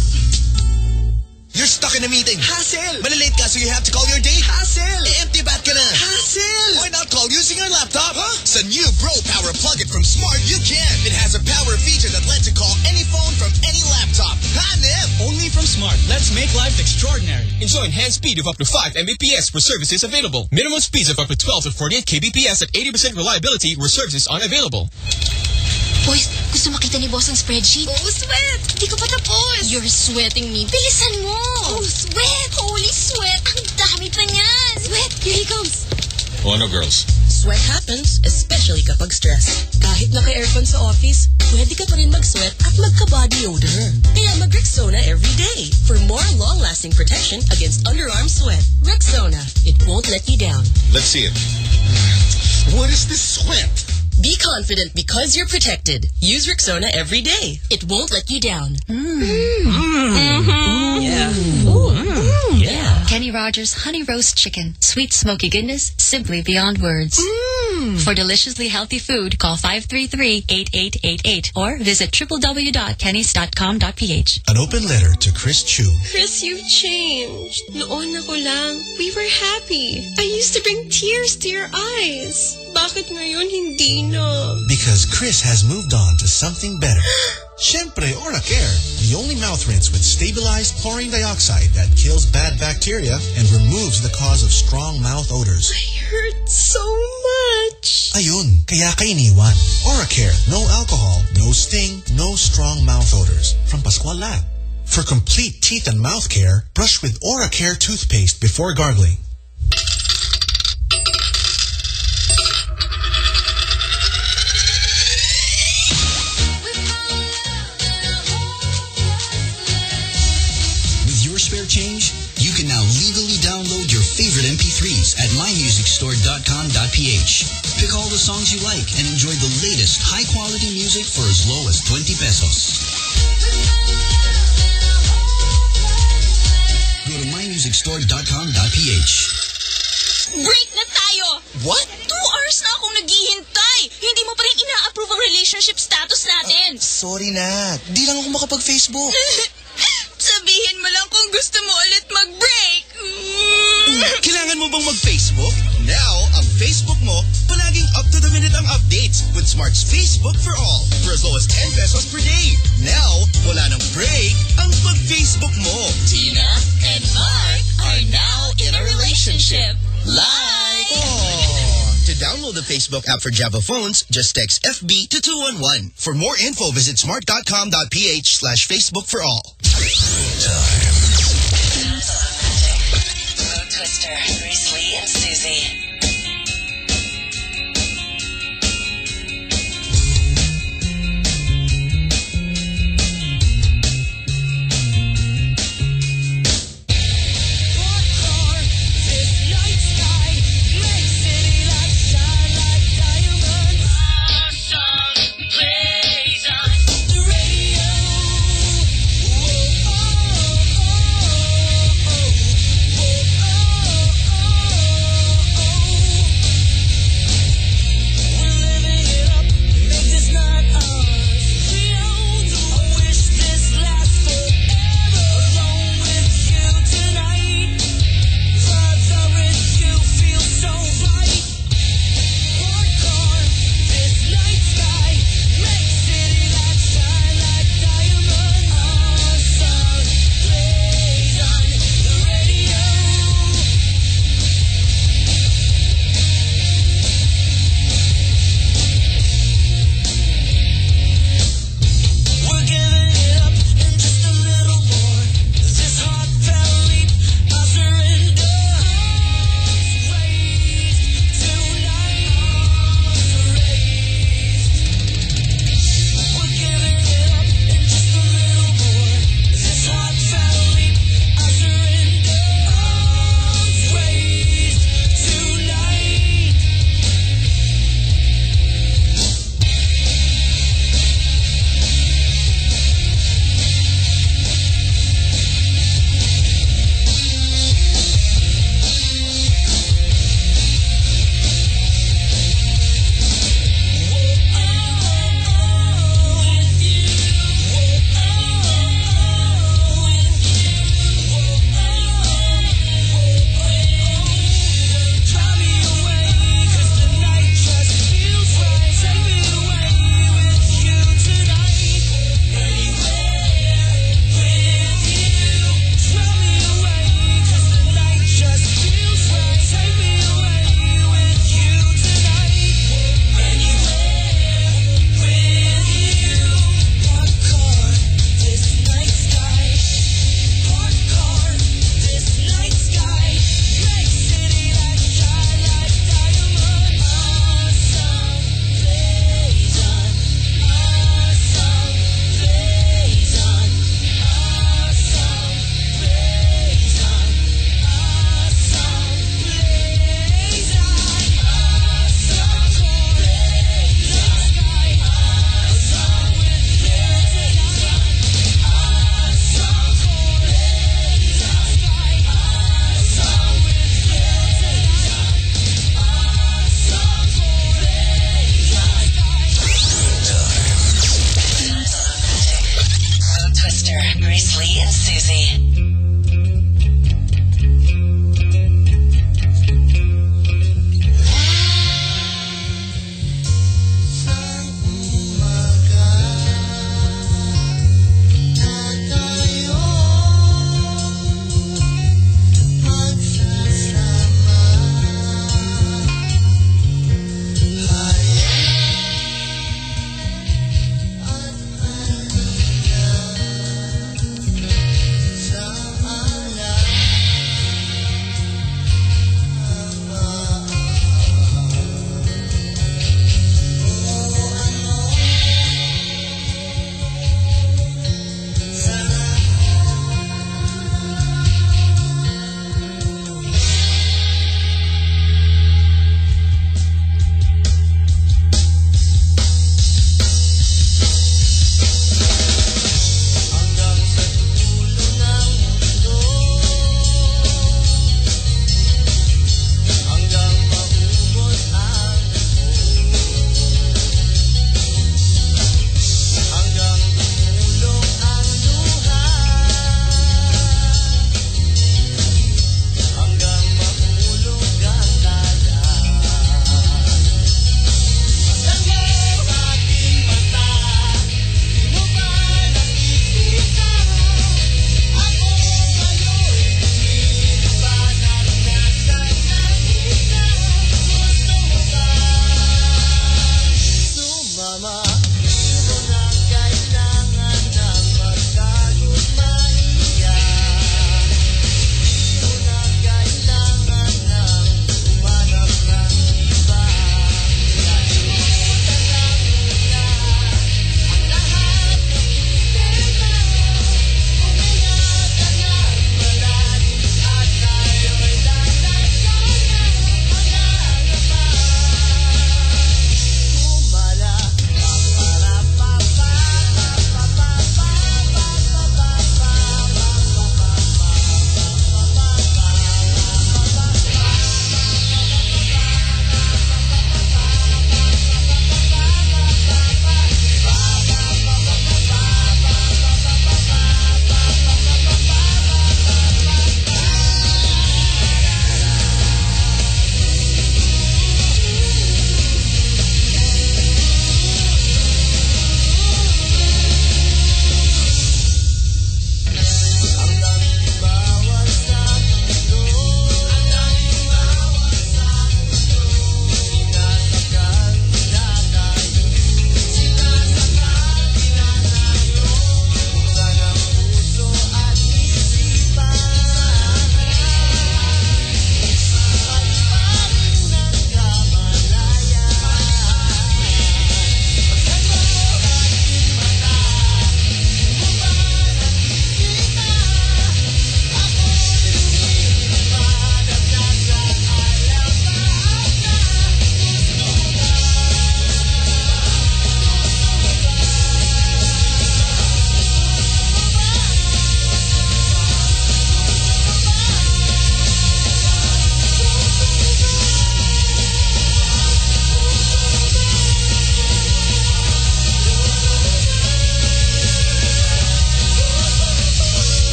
[SPEAKER 23] You're stuck in a meeting. Hassle! Malilate ka so you have to call your date. Hassle! Eh, empty bat ka na. Hassle! Why not call using your laptop? Huh? It's a new Bro Power Plug-It from Smart, you can. It has a power feature that lets you call any phone from any laptop. Hanep!
[SPEAKER 20] Only from Smart. Let's make life extraordinary.
[SPEAKER 9] Enjoy enhanced speed of up to 5 Mbps where services available. Minimum speeds of up to 12 to 48 kbps at 80% reliability where services are unavailable.
[SPEAKER 29] Boys, gusto makita ni boss ang spreadsheet?
[SPEAKER 12] Oh, sweat!
[SPEAKER 29] Di ko pa tapos. You're sweating me. Bilisan mo. Oh, sweat. Holy sweat. Ang dami pa niyan. Sweat. Here he comes.
[SPEAKER 9] Oh no, girls.
[SPEAKER 21] Sweat happens, especially kapag stress. Kahit naka-aircon sa office, pwede ka pa rin mag-sweat at magka-body odor. Kaya mag-Rexona every day for more long-lasting protection against underarm sweat. Rexona, it won't let you down.
[SPEAKER 23] Let's see it. What is this sweat?
[SPEAKER 21] Be confident because you're protected. Use Rexona every day. It won't let you down. Mm. Mm. Mm.
[SPEAKER 12] Yeah.
[SPEAKER 21] Yeah.
[SPEAKER 30] Kenny Rogers Honey Roast Chicken. Sweet smoky goodness, simply beyond words. For deliciously healthy food, call 533-8888 or visit www.kennys.com.ph.
[SPEAKER 5] An open letter to Chris Chu.
[SPEAKER 29] Chris, you've changed. Noon ako lang, we were happy. I used to bring tears to your eyes. Bakit ngayon hindi na?
[SPEAKER 5] Because Chris has moved on to something better. Siyempre, Oracare, the only mouth rinse with stabilized chlorine dioxide that kills bad bacteria and removes the cause of strong mouth odors.
[SPEAKER 29] I hurt so much.
[SPEAKER 5] Ayun, kaya ka iniwan. Oracare, no alcohol, no sting, no strong mouth odors. From Pascual Lab. For complete teeth and mouth care, brush with Oracare toothpaste before gargling.
[SPEAKER 7] Spare change, you can now legally download your favorite MP3s at mymusicstore.com.ph. Pick all the songs you like and enjoy the latest high-quality music for as low as 20 pesos. Go to mymusicstore.com.ph.
[SPEAKER 29] Break na tayo!
[SPEAKER 23] What?
[SPEAKER 29] Two hours na akong naghihintay! Hindi mo pa rin ina-approve ang relationship status natin!
[SPEAKER 23] Sorry na. Di lang ako makapag-Facebook.
[SPEAKER 29] Sabihin mo lang kung gusto mo ulit mag-break!
[SPEAKER 23] Kailangan mo bang mag-Facebook? Now, ang Facebook mo, palaging up to the minute ang updates with Smart's Facebook for All for as low as 10 pesos per day. Now, wala nang break ang pag-Facebook mo.
[SPEAKER 16] Tina and I are now in a relationship.
[SPEAKER 23] Like! To download the Facebook app for Java phones, just text FB to 211. For more info, visit smart.com.ph slash Facebook for all.
[SPEAKER 16] Mo Twister, Grace Lee, and Susie.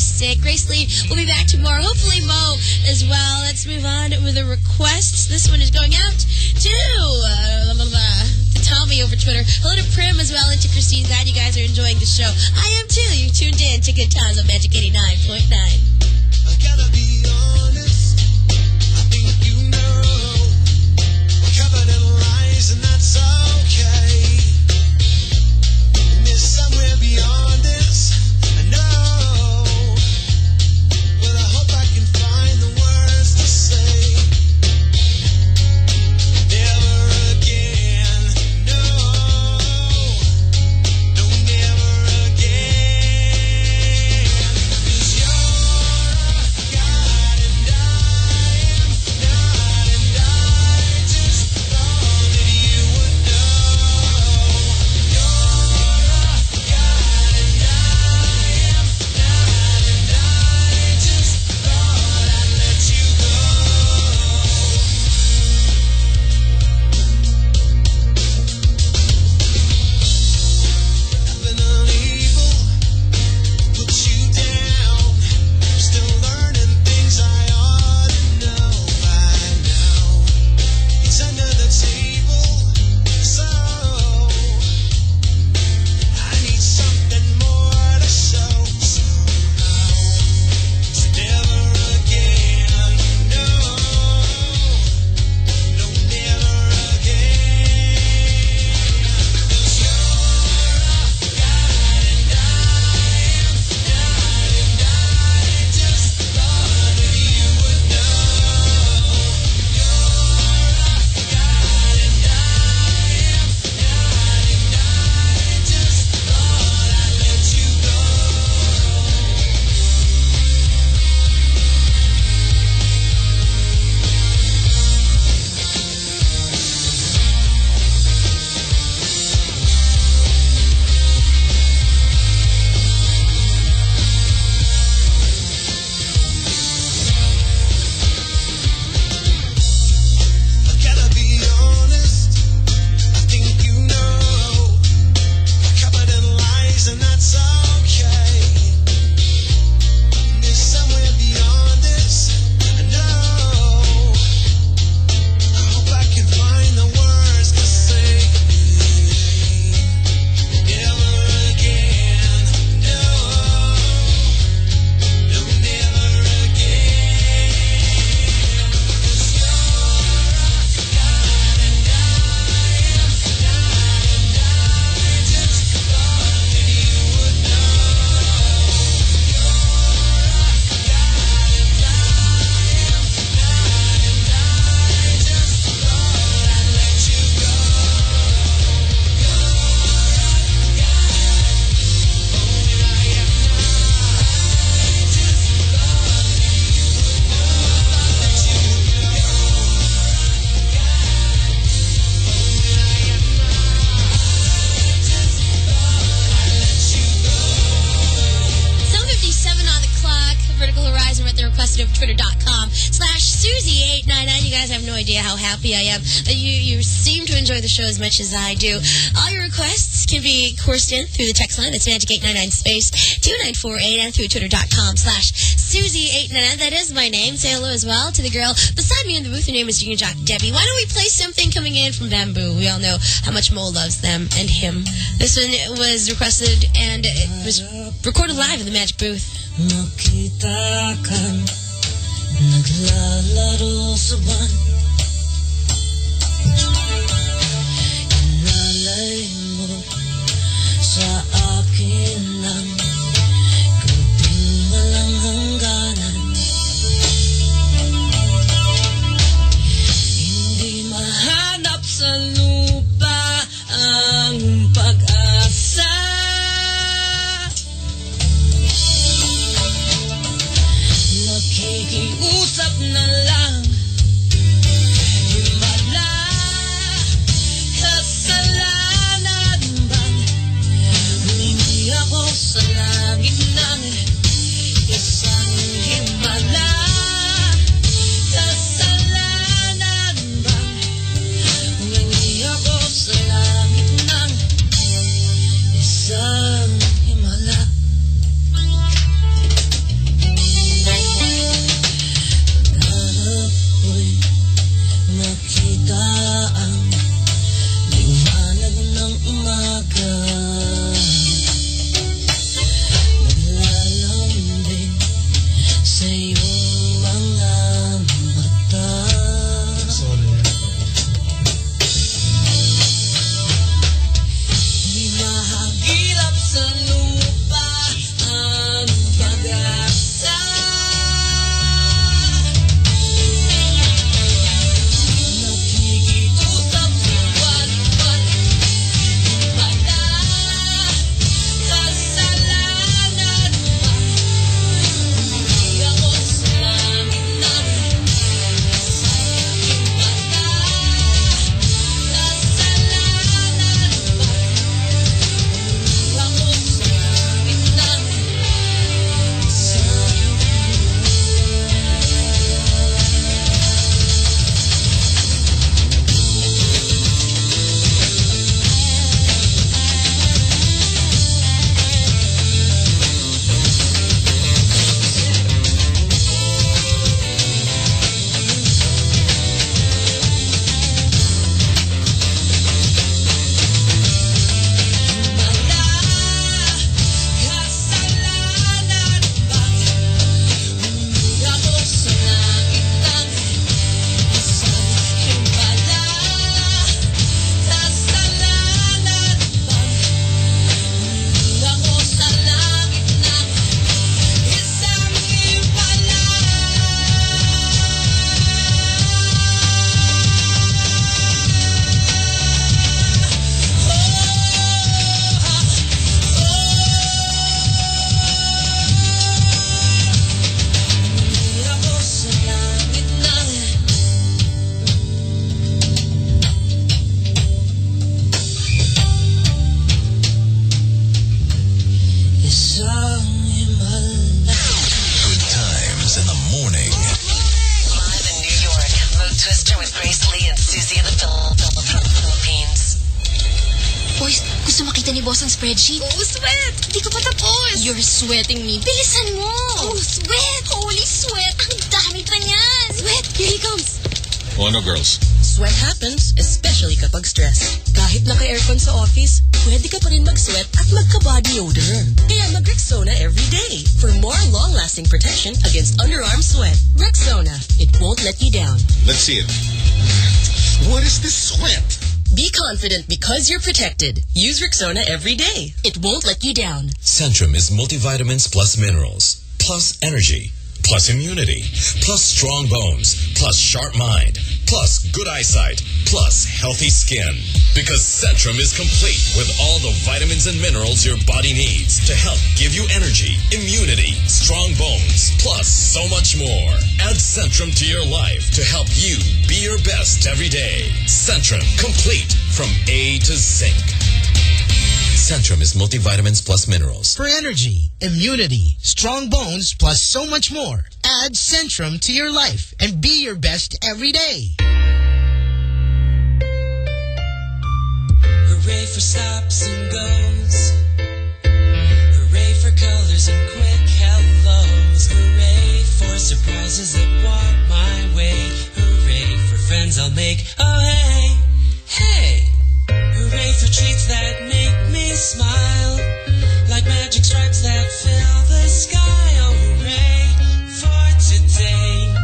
[SPEAKER 28] artistic show as much as I do. All your requests can be coursed in through the text line. That's Magic 899 space 2948 and through twitter.com slash Susie899. That is my name. Say hello as well to the girl beside me in the booth. Her name is Junior Jock Debbie. Why don't we play something coming in from Bamboo? We all know how much Mo loves them and him. This one was requested and it was recorded live in the Magic Booth.
[SPEAKER 8] Nakita kan, naglalaro sa
[SPEAKER 1] sweating me. Bilisan mo! Oh, oh sweat! Holy sweat! Ang dami pa niyan! Sweat! Here he comes!
[SPEAKER 9] Oh no, girls.
[SPEAKER 21] Sweat happens, especially kapag stress. Kahit naka-aircon sa office, pwede ka pa rin mag-sweat at magka-body odor. Kaya mag-Rexona every day for more long-lasting protection against underarm sweat. Rexona, it won't let you down.
[SPEAKER 31] Let's see it. What is this sweat?
[SPEAKER 21] Confident because you're protected. Use Rexona every day. It won't let you down.
[SPEAKER 22] Centrum is multivitamins plus minerals, plus energy, plus immunity, plus strong bones, plus sharp mind, plus good eyesight, plus healthy skin. Because Centrum is complete with all the vitamins and minerals your body needs to help give you energy, immunity, strong bones, plus so much more. Add Centrum to your life to help you be your best every day. Centrum, complete from A to Zinc. Centrum is multivitamins plus minerals.
[SPEAKER 14] For energy, immunity, strong bones, plus so much more. Add Centrum to your life and be your best every day.
[SPEAKER 16] Hooray for stops and goes. Hooray for colors and quick hellos. Hooray for surprises that walk my way. Hooray for friends I'll make. Oh hey, hey. Hooray for treats that make me smile. Like magic stripes that fill the sky. Oh hooray for today.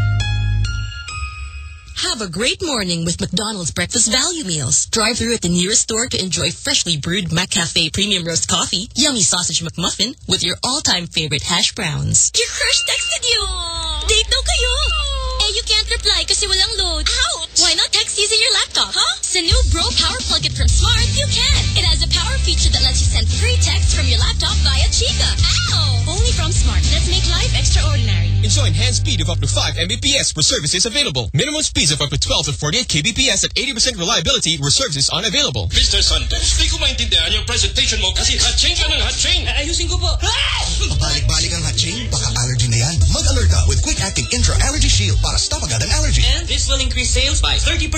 [SPEAKER 21] Have a great morning with McDonald's breakfast value meals. Drive through at the nearest store to enjoy freshly brewed McCafe premium roast coffee, yummy sausage McMuffin with your all-time favorite hash browns.
[SPEAKER 1] Your crush texted you! Date daw kayo! Eh, you can't reply kasi walang load. Ouch! Why not text using your laptop? Huh? Sa new Bro Power Plug-in from Smart, you can! It has a power feature that lets you send free texts from your laptop via Chikka. Ow! Only from Smart. Let's make life extraordinary.
[SPEAKER 9] Enjoy enhanced speed of up to 5 Mbps where services available. Minimum speeds of up to 12 to 48 kbps at 80% reliability where services unavailable.
[SPEAKER 6] Mr. Santos, di ko maintindihan yung presentation mo kasi hatching ka ng hatching.
[SPEAKER 10] Ayusin ko po. Ah!
[SPEAKER 5] Pabalik-balik ang hatching, baka allergy na yan. Mag-alerta with quick-acting intra-allergy shield para stop agad ang allergy.
[SPEAKER 10] And this will increase sales by 30%.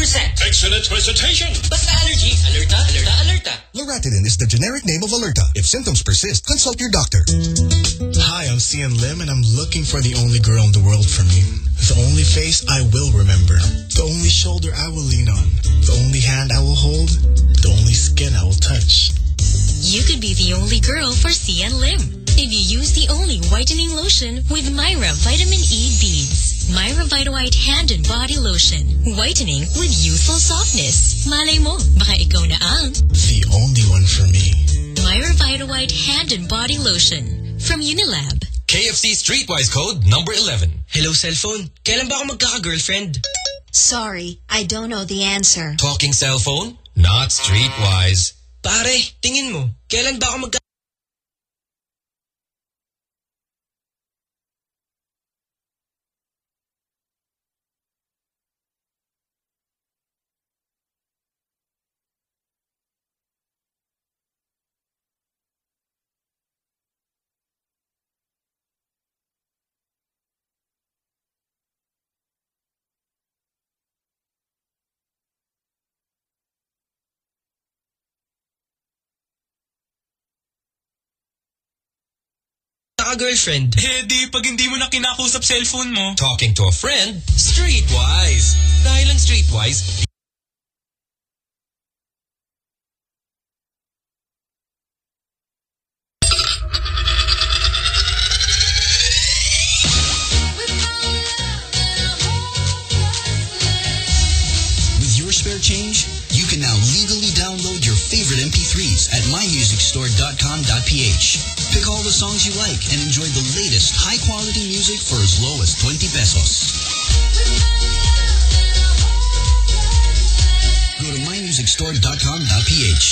[SPEAKER 6] Excellent presentation.
[SPEAKER 10] Basta allergy, alerta, alerta, alerta.
[SPEAKER 5] Loratadine is the generic name of Alerta. If symptoms persist, consult your doctor.
[SPEAKER 3] Hi, I'm Xian Lim, and I'm looking for the only girl in the world for me. The only face I will remember. The only shoulder I will lean on. The only hand I will hold. The only skin I will touch.
[SPEAKER 30] You could be the only girl for Xian Lim.
[SPEAKER 21] if you use the only whitening lotion with Myra Vitamin E Beads. Myra Vita-White Hand and Body Lotion. Whitening with youthful softness. Malay mo, baka ikaw na ang
[SPEAKER 32] The only one for me.
[SPEAKER 21] Myra Vita-White Hand and Body Lotion from Unilab.
[SPEAKER 9] KFC Streetwise code number 11.
[SPEAKER 10] Hello, cellphone. Kailan ba ako magkaka-girlfriend?
[SPEAKER 33] Sorry, I don't know the answer.
[SPEAKER 9] Talking cell phone? Not Streetwise.
[SPEAKER 10] Pare, tingin mo. Kailan ba ako magka... girlfriend
[SPEAKER 9] Eh di, pag hindi mo na kinakusap cellphone mo. Talking to a friend? Streetwise. Dahil ang Streetwise,
[SPEAKER 7] With your spare change, you can now legally download your favorite MP3s at mymusicstore.com.ph. Pick all the songs you like and enjoy the latest high-quality music for as low as 20 pesos. Go to mymusicstore.com.ph.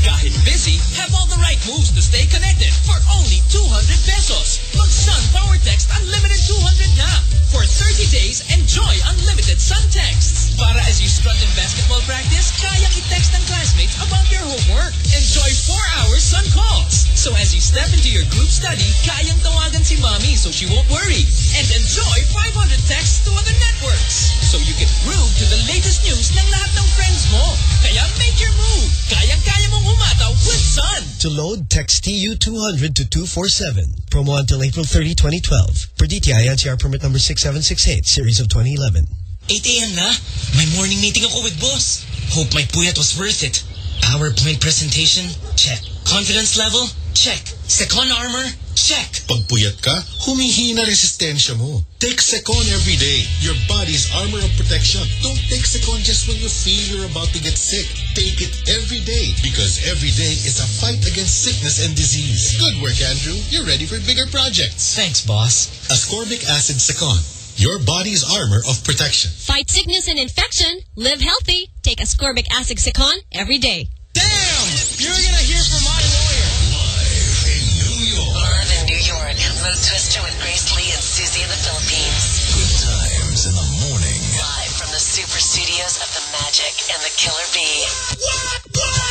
[SPEAKER 9] Kahit busy, have all the right moves to stay connected for only 200 pesos. Mag-Sun Power Text Unlimited 200 na. For 30 days, enjoy unlimited Sun texts. Para as you strut in basketball practice, kayang i-text ng classmates about your homework. Enjoy 4 hours Sun calls. So as you step into your group study, kayang tawagan si mommy so she won't worry. And enjoy 500 texts to other networks. So you can groove to the latest news ng lahat ng friends mo. Kaya make your move. Kayang-kaya mong umataw with Sun.
[SPEAKER 34] To load, text TU200 to 247. Promo until April 30, 2012. Per DTI NCR permit number 6768, series of 2011.
[SPEAKER 10] 8 a.m. na. My morning meeting ako with boss. Hope my puyat was worth it. PowerPoint presentation? Check. Confidence level? Check. Secon armor? Check.
[SPEAKER 5] Pag puyat ka, humihina resistensya mo. Take Secon every day. Your body's armor of protection. Don't take Secon just when you feel you're about to get sick. Take it every day because every day is a fight against sickness and disease. Good work, Andrew. You're ready for bigger projects.
[SPEAKER 10] Thanks, boss.
[SPEAKER 5] Ascorbic acid Secon. Your body's armor of protection.
[SPEAKER 35] Fight sickness and infection. Live healthy. Take ascorbic acid Secon every day.
[SPEAKER 9] Damn! You're gonna hear from my lawyer.
[SPEAKER 15] Live in New York, Live in New York. Mo Twister with Grace Lee and Susie in the Philippines.
[SPEAKER 22] Good times in the morning.
[SPEAKER 15] Live from the super studios of The Magic and The Killer Bee.
[SPEAKER 22] Good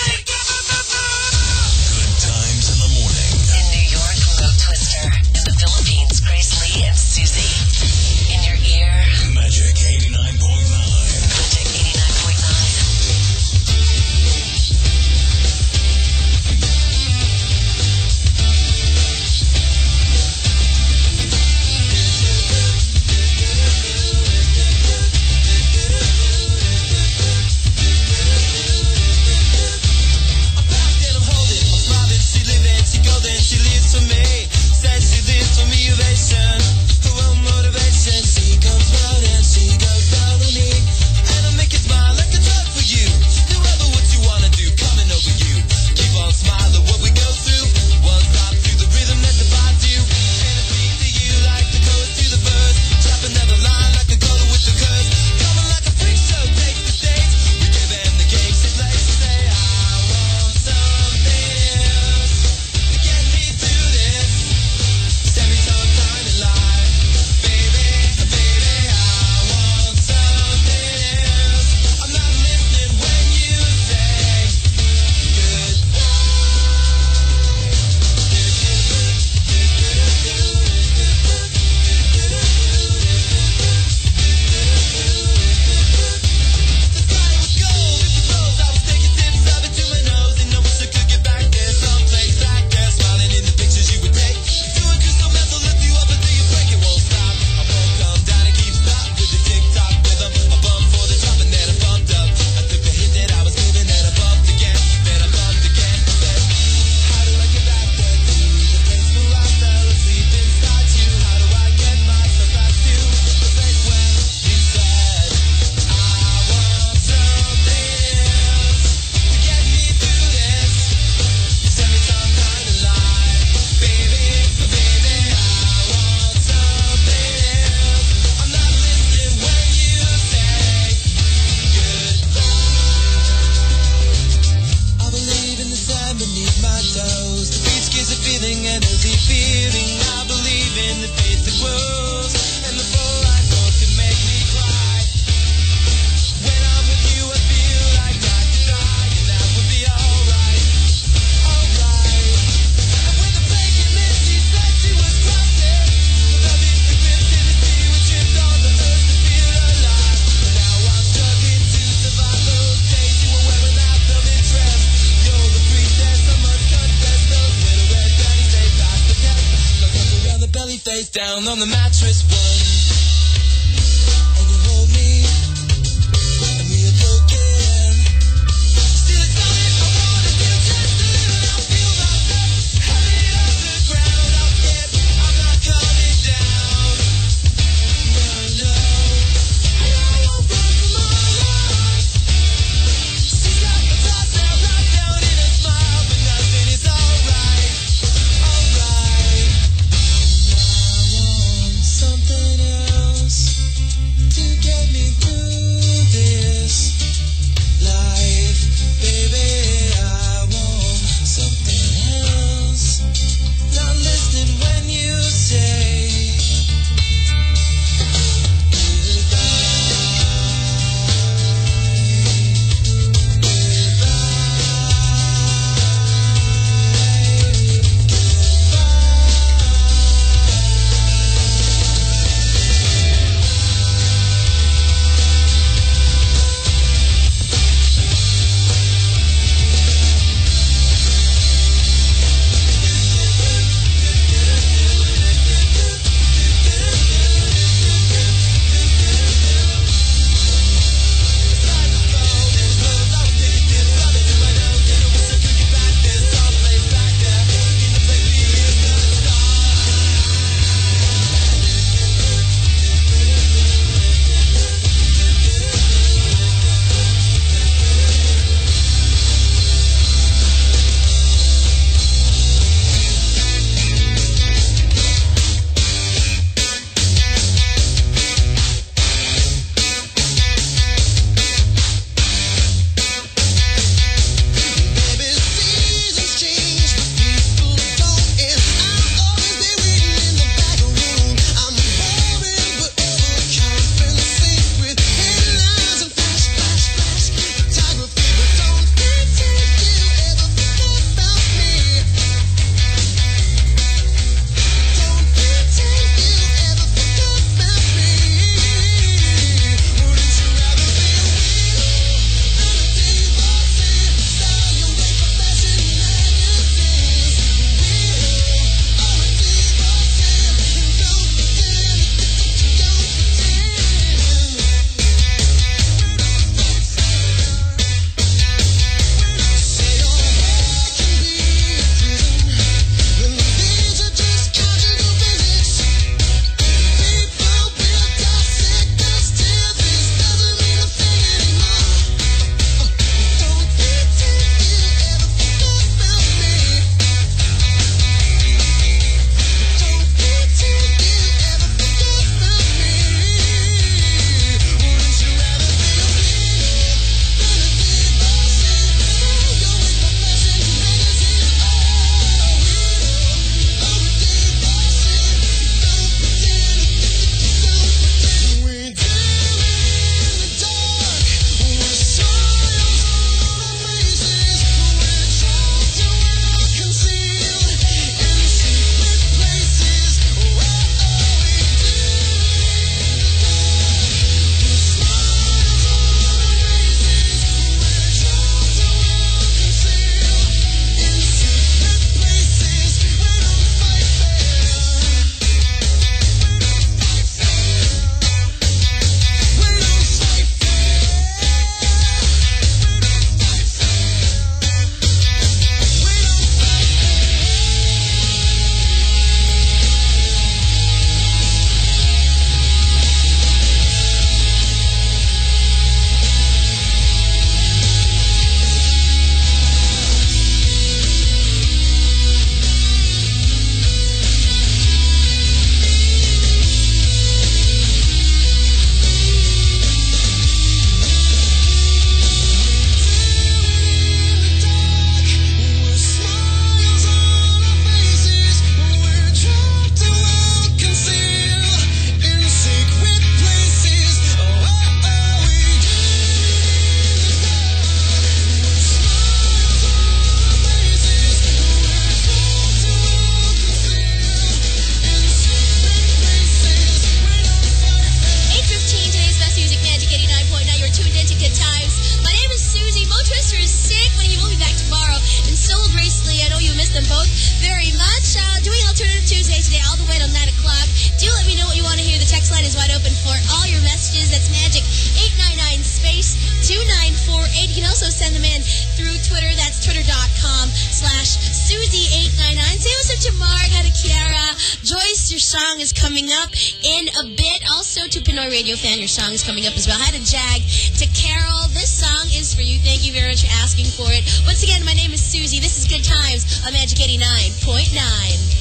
[SPEAKER 16] to Pinoy radio fan. Your song is coming up as well. Hi to Jag, to Carol. This song is for you. Thank you very much for asking for it. Once again, my name is Susie. This is Good Times on Magic 89.9.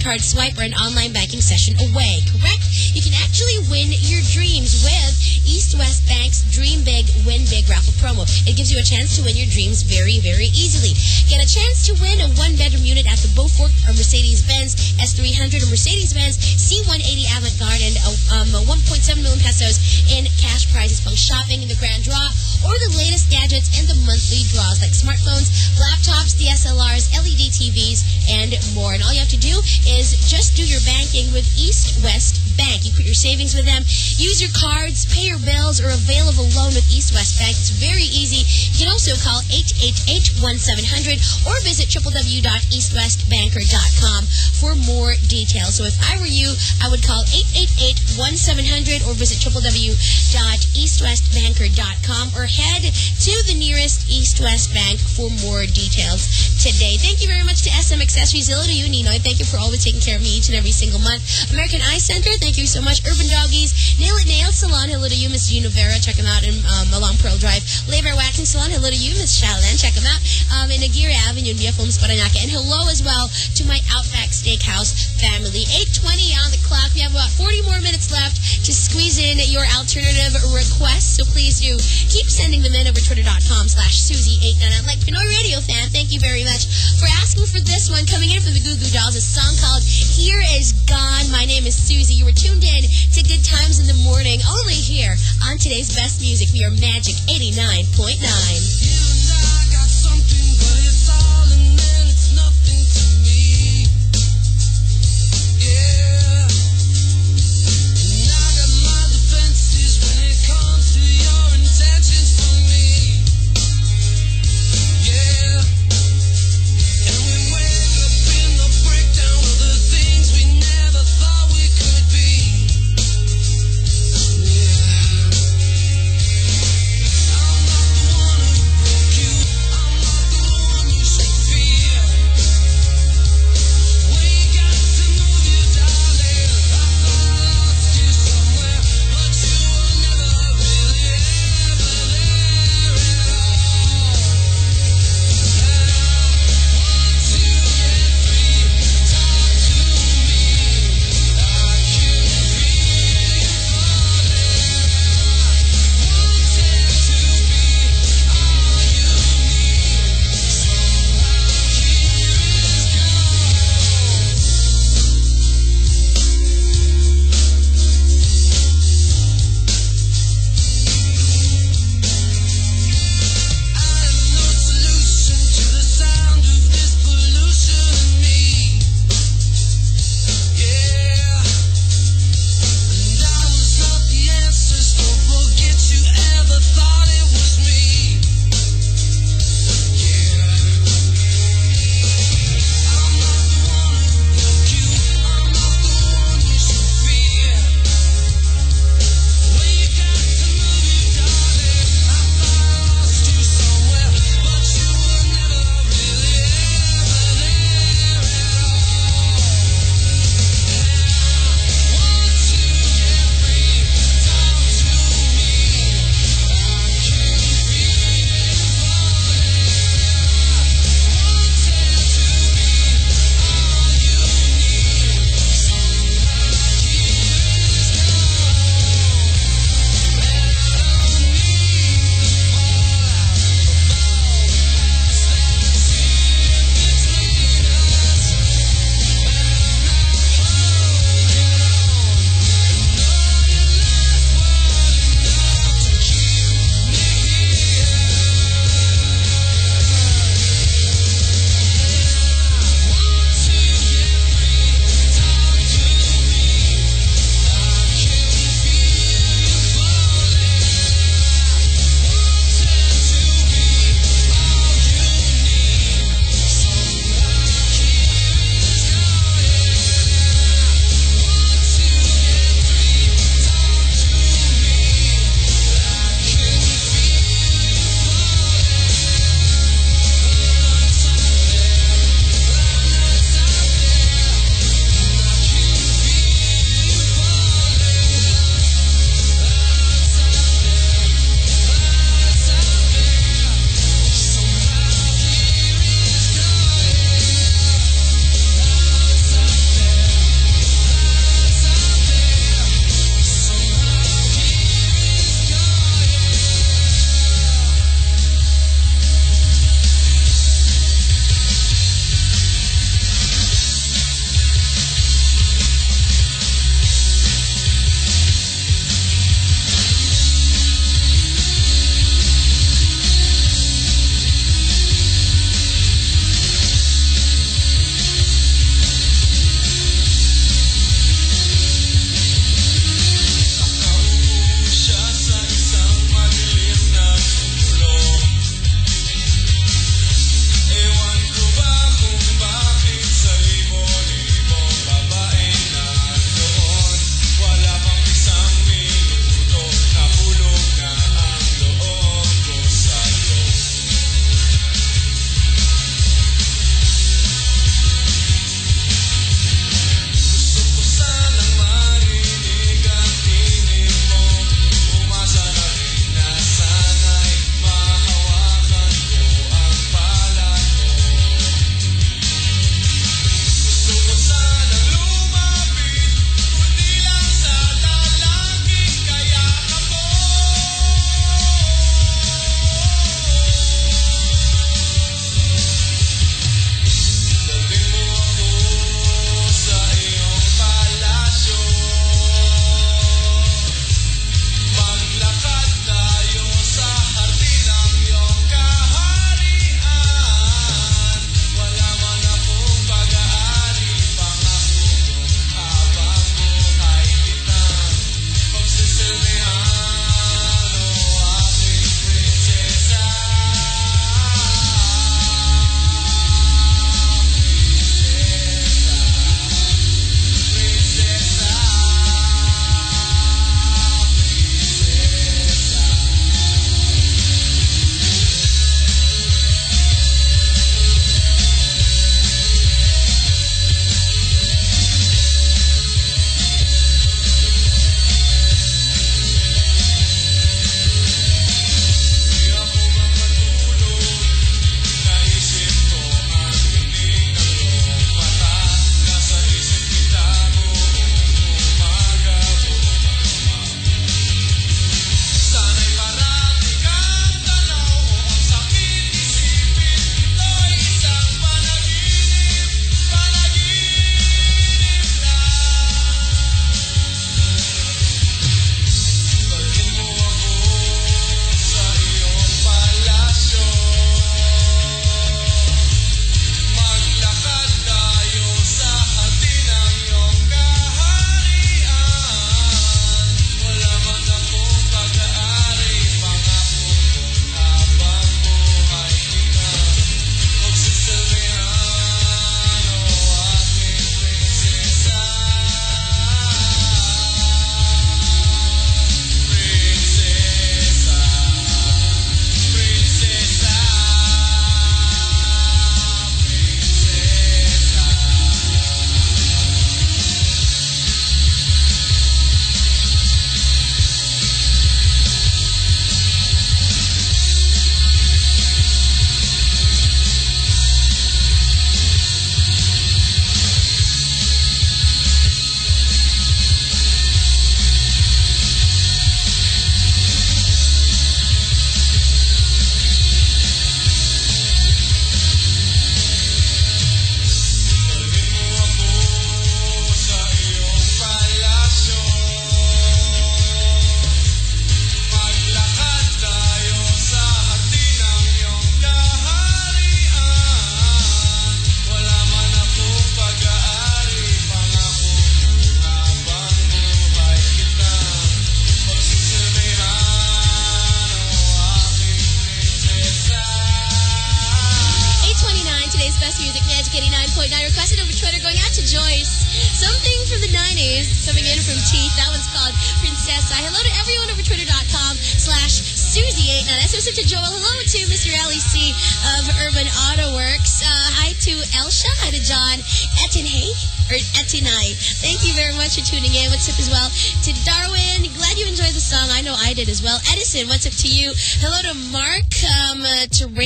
[SPEAKER 16] card swiper and
[SPEAKER 1] like smartphones, laptops, DSLRs, LED TVs, and more. And all you have to do is just do your banking with East West Bank. You put your savings with them, use your cards, pay your bills, or avail of a loan with East West Bank. It's very easy. You can also call 888-1700 or visit www.eastwestbanker.com for more details. So if I were you, I would call 888-1700 or visit www.eastwestbanker.com or head to the nearest East West Bank for more details today. Thank you very much to SM Accessories. Hello to you, Ninoy. Thank you for always taking care of me each and every single month. American Eye Center, thank you so much. Urban Doggies, Nail It Nail Salon. Hello to you, Miss Gino Vera. Check them out in um, along Pearl Drive. Lay Bare Waxing Salon. Hello to you, Miss Shalan. Check them out um, in Aguirre Avenue, BF Homes, Paranaque. And hello as well to my Outback Steakhouse family. 8.20 on the clock. We have about 40 more minutes left to squeeze in your alternative requests. So please do keep sending them in over twitter.com slash Susie899. Like Pinoy Radio fan, thank you very much for asking for this one. Coming in from the Goo Goo Dolls, a song called Here Is Gone. My name is Susie. You were tuned in to Good Times in the Morning, only here on today's best music. We are Magic 89.9.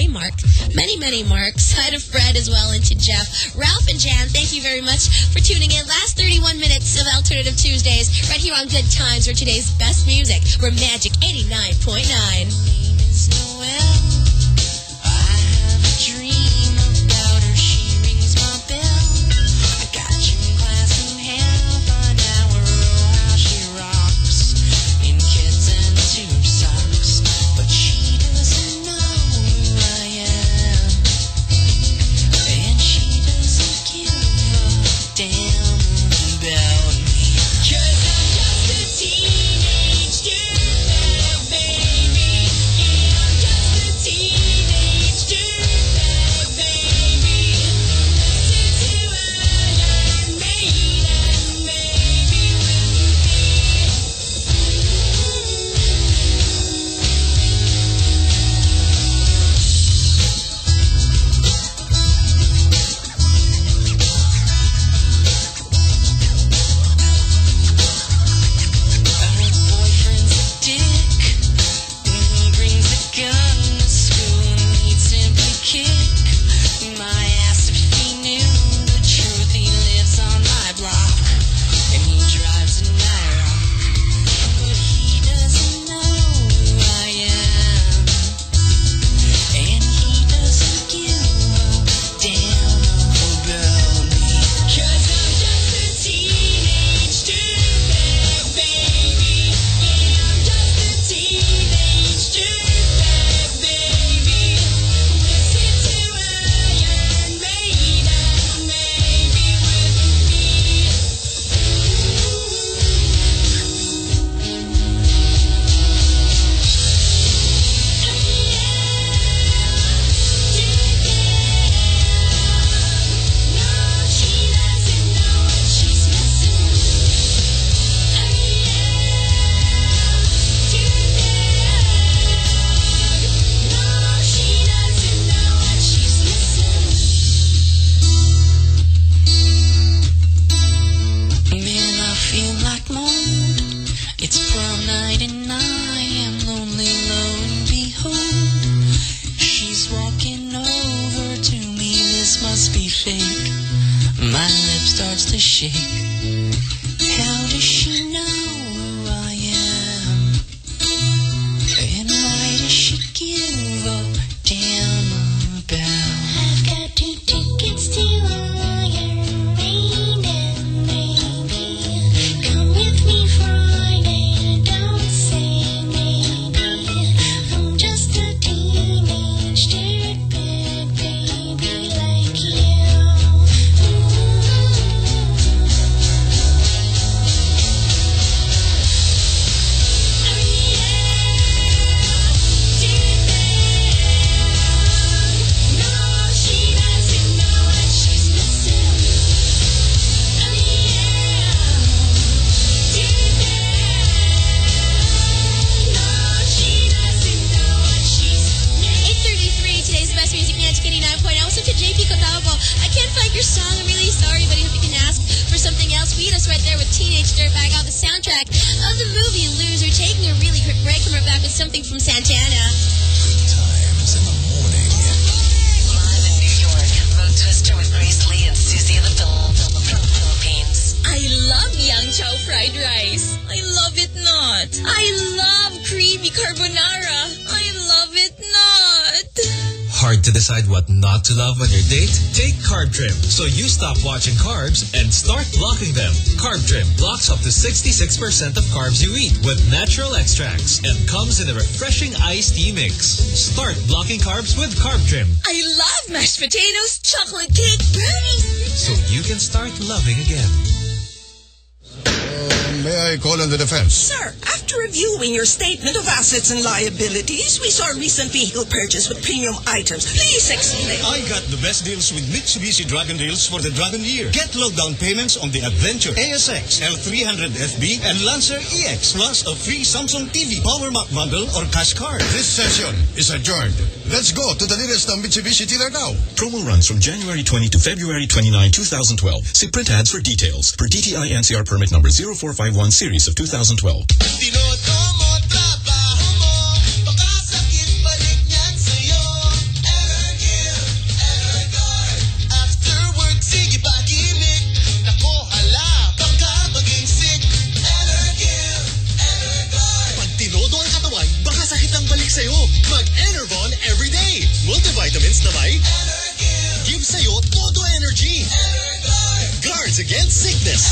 [SPEAKER 8] Ray Mark. Many, many Marks. Hi to Fred as well and to Jeff. Ralph and Jan, thank you very much for tuning in. Last 31 minutes of Alternative Tuesdays right here on Good Times for today's best music. We're Magic 89.9.
[SPEAKER 9] 66% of carbs you eat with natural extracts and comes in a refreshing iced tea mix. Start blocking carbs with Carb Trim.
[SPEAKER 36] I love mashed potatoes, chocolate cake, brownies.
[SPEAKER 9] So you can start loving again.
[SPEAKER 37] Oh,
[SPEAKER 38] may I call on the defense?
[SPEAKER 39] Sir, after reviewing your statement of assets and liabilities, we saw a recent vehicle purchase with premium items. Please explain.
[SPEAKER 23] I got the best deals with Mitsubishi Dragon Deals for the Dragon Year. Get low down payments on the Adventure, ASX, L300FB, and Lancer EX, plus a free Samsung TV, Power Mac bundle, or cash card.
[SPEAKER 38] This session is adjourned. Let's go to the nearest Mitsubishi dealer now.
[SPEAKER 40] Promo runs from January 20 to February 29, 2012. See print ads for details. Per DTI NCR permit number 0451 series of 2012.
[SPEAKER 41] Sickness.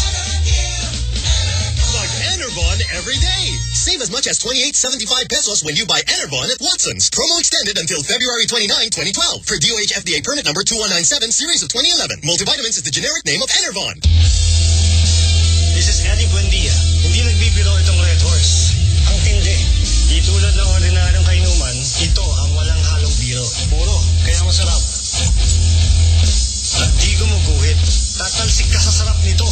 [SPEAKER 41] Mag-Enervon everyday. Save as much as 28.75 pesos when you buy Enervon at Watson's. Promo extended until February 29, 2012 for DOH FDA permit number 2197 series of 2011. Multivitamins is the generic name of Enervon.
[SPEAKER 28] This is Eddie Buendia. Hindi nagbibiro itong Red Horse. Ang tindi. Di tulad ng ordinaryong kainuman, ito Tatalsik ka sa sarap nito.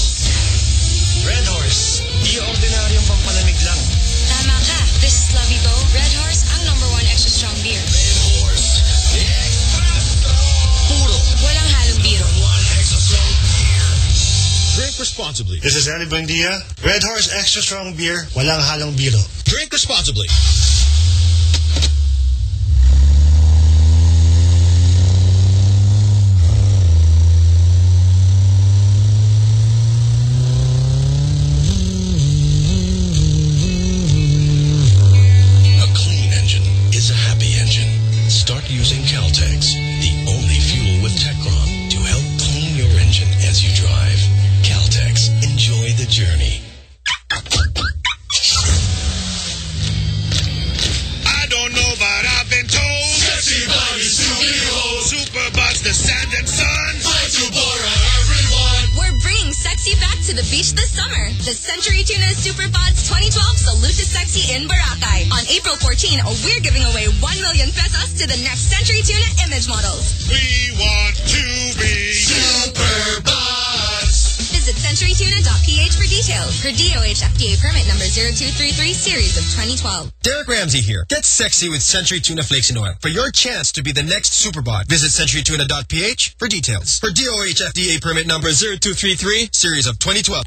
[SPEAKER 28] Red Horse. Di ordinaryong pampalamig lang.
[SPEAKER 12] Tama ka. This is Lavibo. Red Horse, ang number one extra strong beer. Red Horse.
[SPEAKER 41] Puro.
[SPEAKER 12] Walang halong biro.
[SPEAKER 5] Drink responsibly.
[SPEAKER 28] This is Eddie Buendia. Red Horse Extra Strong Beer. Walang halong biro.
[SPEAKER 5] Drink responsibly.
[SPEAKER 41] 2015,
[SPEAKER 35] we're giving away 1 million pesos to the next Century Tuna image models.
[SPEAKER 41] We want to be Super Boss.
[SPEAKER 35] Visit centurytuna.ph for details. For DOH FDA permit number 0233 series of 2012.
[SPEAKER 8] Derek Ramsey here. Get sexy with Century Tuna Flakes and Oil. For your chance to be the next super Superbod, visit centurytuna.ph for details. For DOH FDA permit number 0233 series of 2012.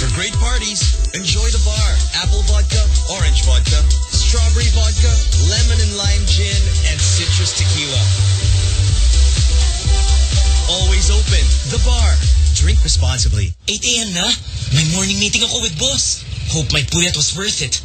[SPEAKER 34] For great parties, enjoy the bar. Apple vodka, orange vodka, strawberry vodka, lemon and lime gin, and citrus tequila. Always open. The bar.
[SPEAKER 42] Drink responsibly. 8 a.m. na. May morning meeting ako with boss. Hope my puyat was worth it.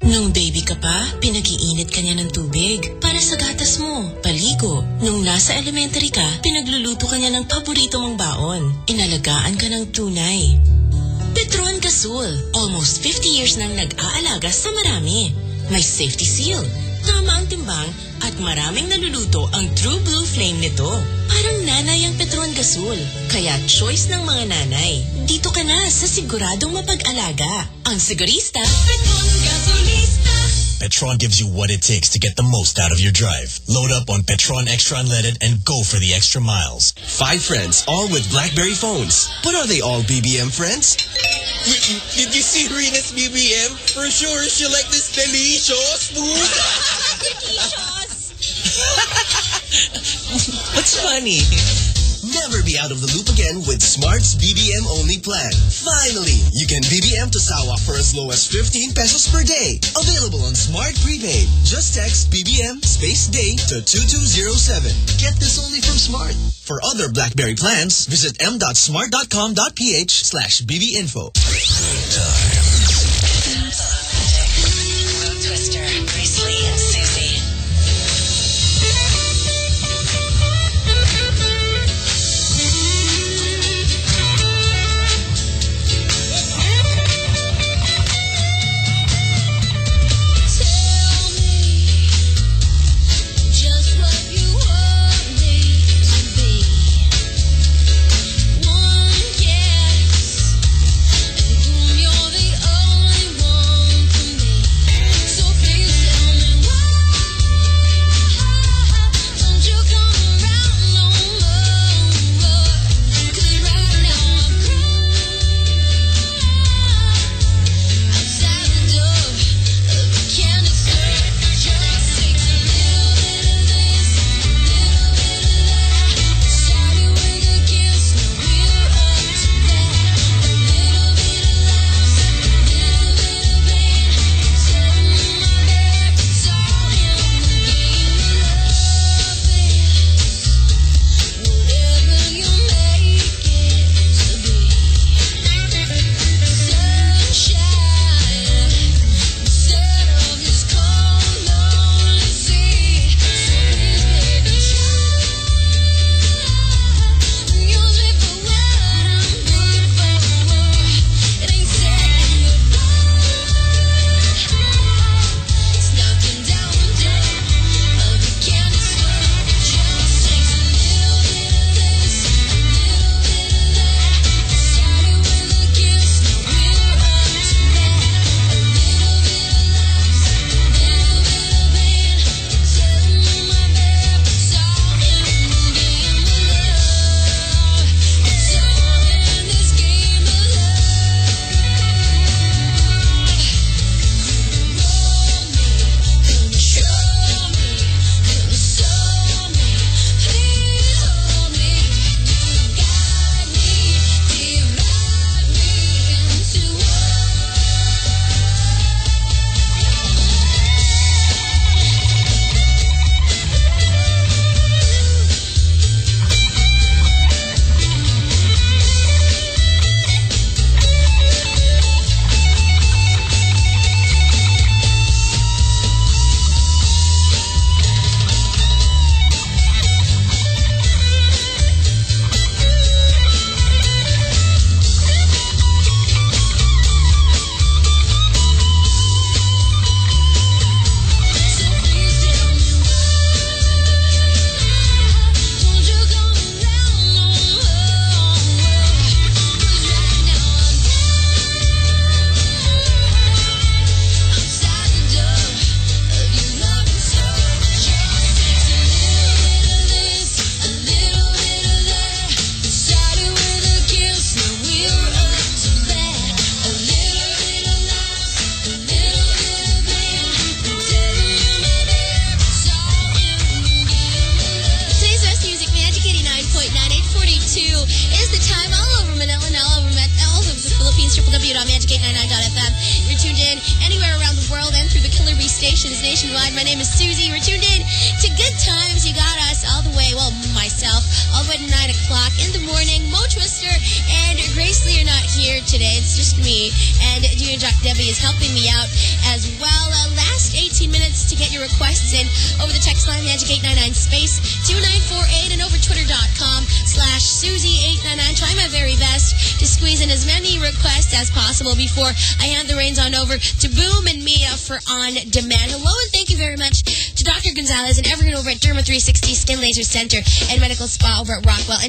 [SPEAKER 10] Nung baby ka pa, pinag-iinit ka niya ng tubig para sa gatas mo, paligo. Nung nasa elementary ka, pinagluluto ka niya ng paborito mong baon. Inalagaan ka ng tunay. Petron Gasol, almost 50 years nang nag-aalaga sa marami. May safety seal, tama ang timbang, at maraming naluluto ang True Blue Flame nito. Parang nanay ang Petron Gasol. Kaya choice ng mga nanay. Dito ka na sa siguradong mapag-alaga. Ang sigurista, Petron.
[SPEAKER 22] Petron gives you what it takes to get the most out of your drive. Load up on Petron Extra Unleaded and go for the extra miles.
[SPEAKER 43] Five friends, all with BlackBerry phones. But are they all BBM friends?
[SPEAKER 34] Did you see Rena's BBM? For sure, she like this delicious food.
[SPEAKER 42] What's funny?
[SPEAKER 34] Never be out of the loop again with Smart's BBM only plan. Finally, you can BBM to Sawa for as low as 15 pesos per day. Available on Smart Prepaid. Just text BBM space day to 2207. Get this only from Smart. For other BlackBerry plans, visit m.smart.com.ph slash bbinfo.
[SPEAKER 8] Good times.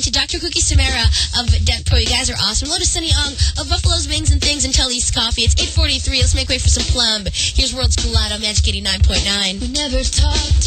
[SPEAKER 8] and to Dr. Cookie Samara of Depp Pro. You guys are awesome. Hello to Sunny Ong of Buffalo's Wings and Things and Tully's Coffee. It's 8.43. Let's make way for some plumb. Here's World's Gelato, Magic 89.9. We never talked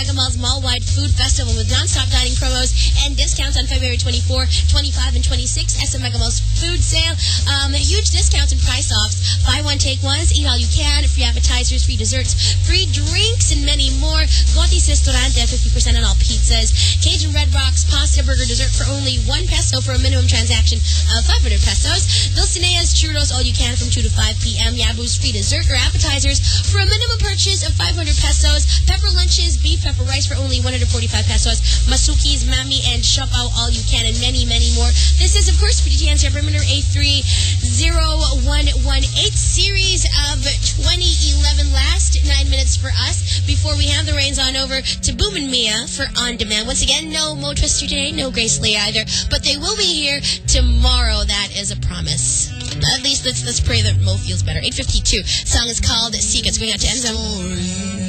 [SPEAKER 1] Megamall's Mall-wide food festival with non-stop dining promos and discounts on February 24, 25, and 26. SM Megamall's food sale. Um, huge discounts and price offs. Buy one, take ones. Eat all you can. Free appetizers, free desserts, free drinks, and many more. Goti's Restaurante, 50% on all pizzas. Cajun Red Rocks pasta burger dessert for only one peso for a minimum transaction of 500 pesos. Dulcinea's churros all you can from 2 to 5 p.m. Yabu's free dessert or appetizers for a minimum purchase of 500 pesos. Pepper lunches, beef pepper rice for only 145 pesos. Masuki's, Mami, and Shopao all you can and many, many more. This is, of course, DTN's Perimeter A30118 series of 2011. Last nine minutes for us before we have the reins on over to Boom and Mia for On Demand. Once again, no Mo Twister today, no Grace Lee either, but they will be here tomorrow. That is a promise. At least let's let's pray that Mo feels better. 852. Song is called Seek. It's going out to Enzo.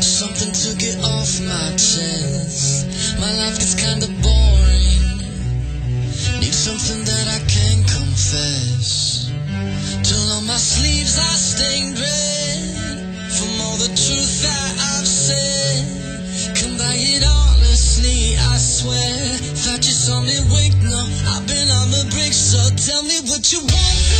[SPEAKER 16] Something to get off my chest. My life gets kinda boring. Need something that I can confess. Till on my sleeves I stained red from all the truth that I've said. Come by it honestly, I swear. Thought you saw me wink, no, I've been on the brink, so tell me what you want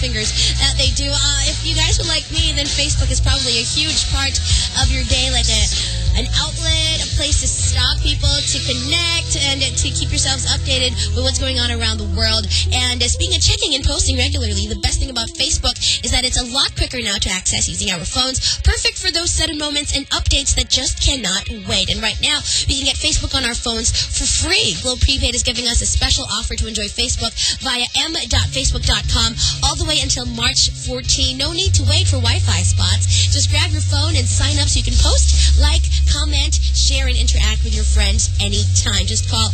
[SPEAKER 1] fingers that they do. Uh, if you guys would like me, then Facebook is probably a huge part of your day, like a, an outlet, a place to stop people, to connect, and to keep yourselves updated with what's going on around the world. And uh, speaking of checking and posting regularly, the best thing about Facebook is that it's a lot quicker now to access using our phones. Perfect for those sudden moments and updates that just cannot wait. And right now, we can get Facebook on our phones for free. Globe Prepaid is giving us a special offer to enjoy Facebook via m.facebook.com all the way until March 14. No need to wait for Wi-Fi spots. Just grab your phone and sign up so you can post, like, comment, share, and interact with your friends anytime. Just call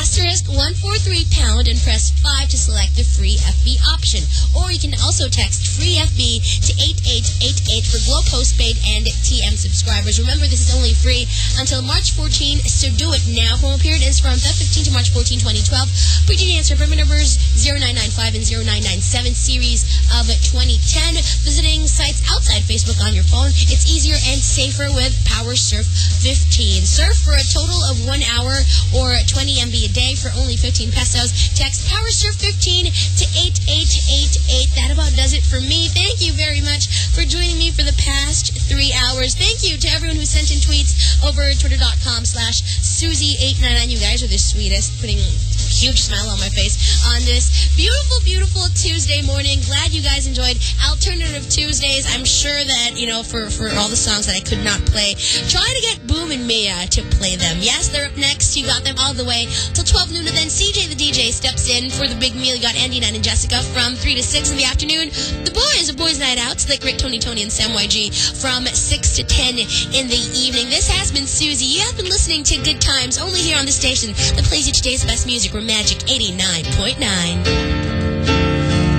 [SPEAKER 1] asterisk 143 pound and press 5 to select the free FB option. Or you can also text free FB to 8888 for Globe Postpaid and TM subscribers. Remember, this is only free until March 14, so do it now. Promo period is from Feb 15 to March 14, 2012. Per DTI NCR permit numbers 0995 and 0997 series of 2010. Visiting sites outside Facebook on your phone, it's easier and safer with Power Surf 15. Surf for a total of one hour or 20 MB a day for only 15 pesos. Text Power Surf 15 to 8888. That about does it for me. Thank you very much for joining me for the past three hours. Thank you to everyone who sent in tweets over twitter.com slash Susie899. You guys are the sweetest. Putting a huge smile on my face on this beautiful, beautiful Tuesday morning. Glad you guys enjoyed Alternative Tuesdays. I'm sure that, you know, for, for all the songs that I could not play, try to get Boom and Mia to play them. Yes, they're up next. You got them all the way till 12 noon. And then CJ the DJ steps in for the big meal. You got Andy, Nan, and Jessica from 3 to 6 in the afternoon. The boys, a boys' night out. Slick Rick, Tony, Tony, and Sam YG from 6 to 10 in the evening. This has been Susie. You have been listening to Good Times only here on the station that plays you today's best music. We're Magic 89.9.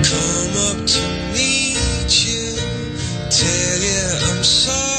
[SPEAKER 16] Come up to meet you, tell you I'm sorry.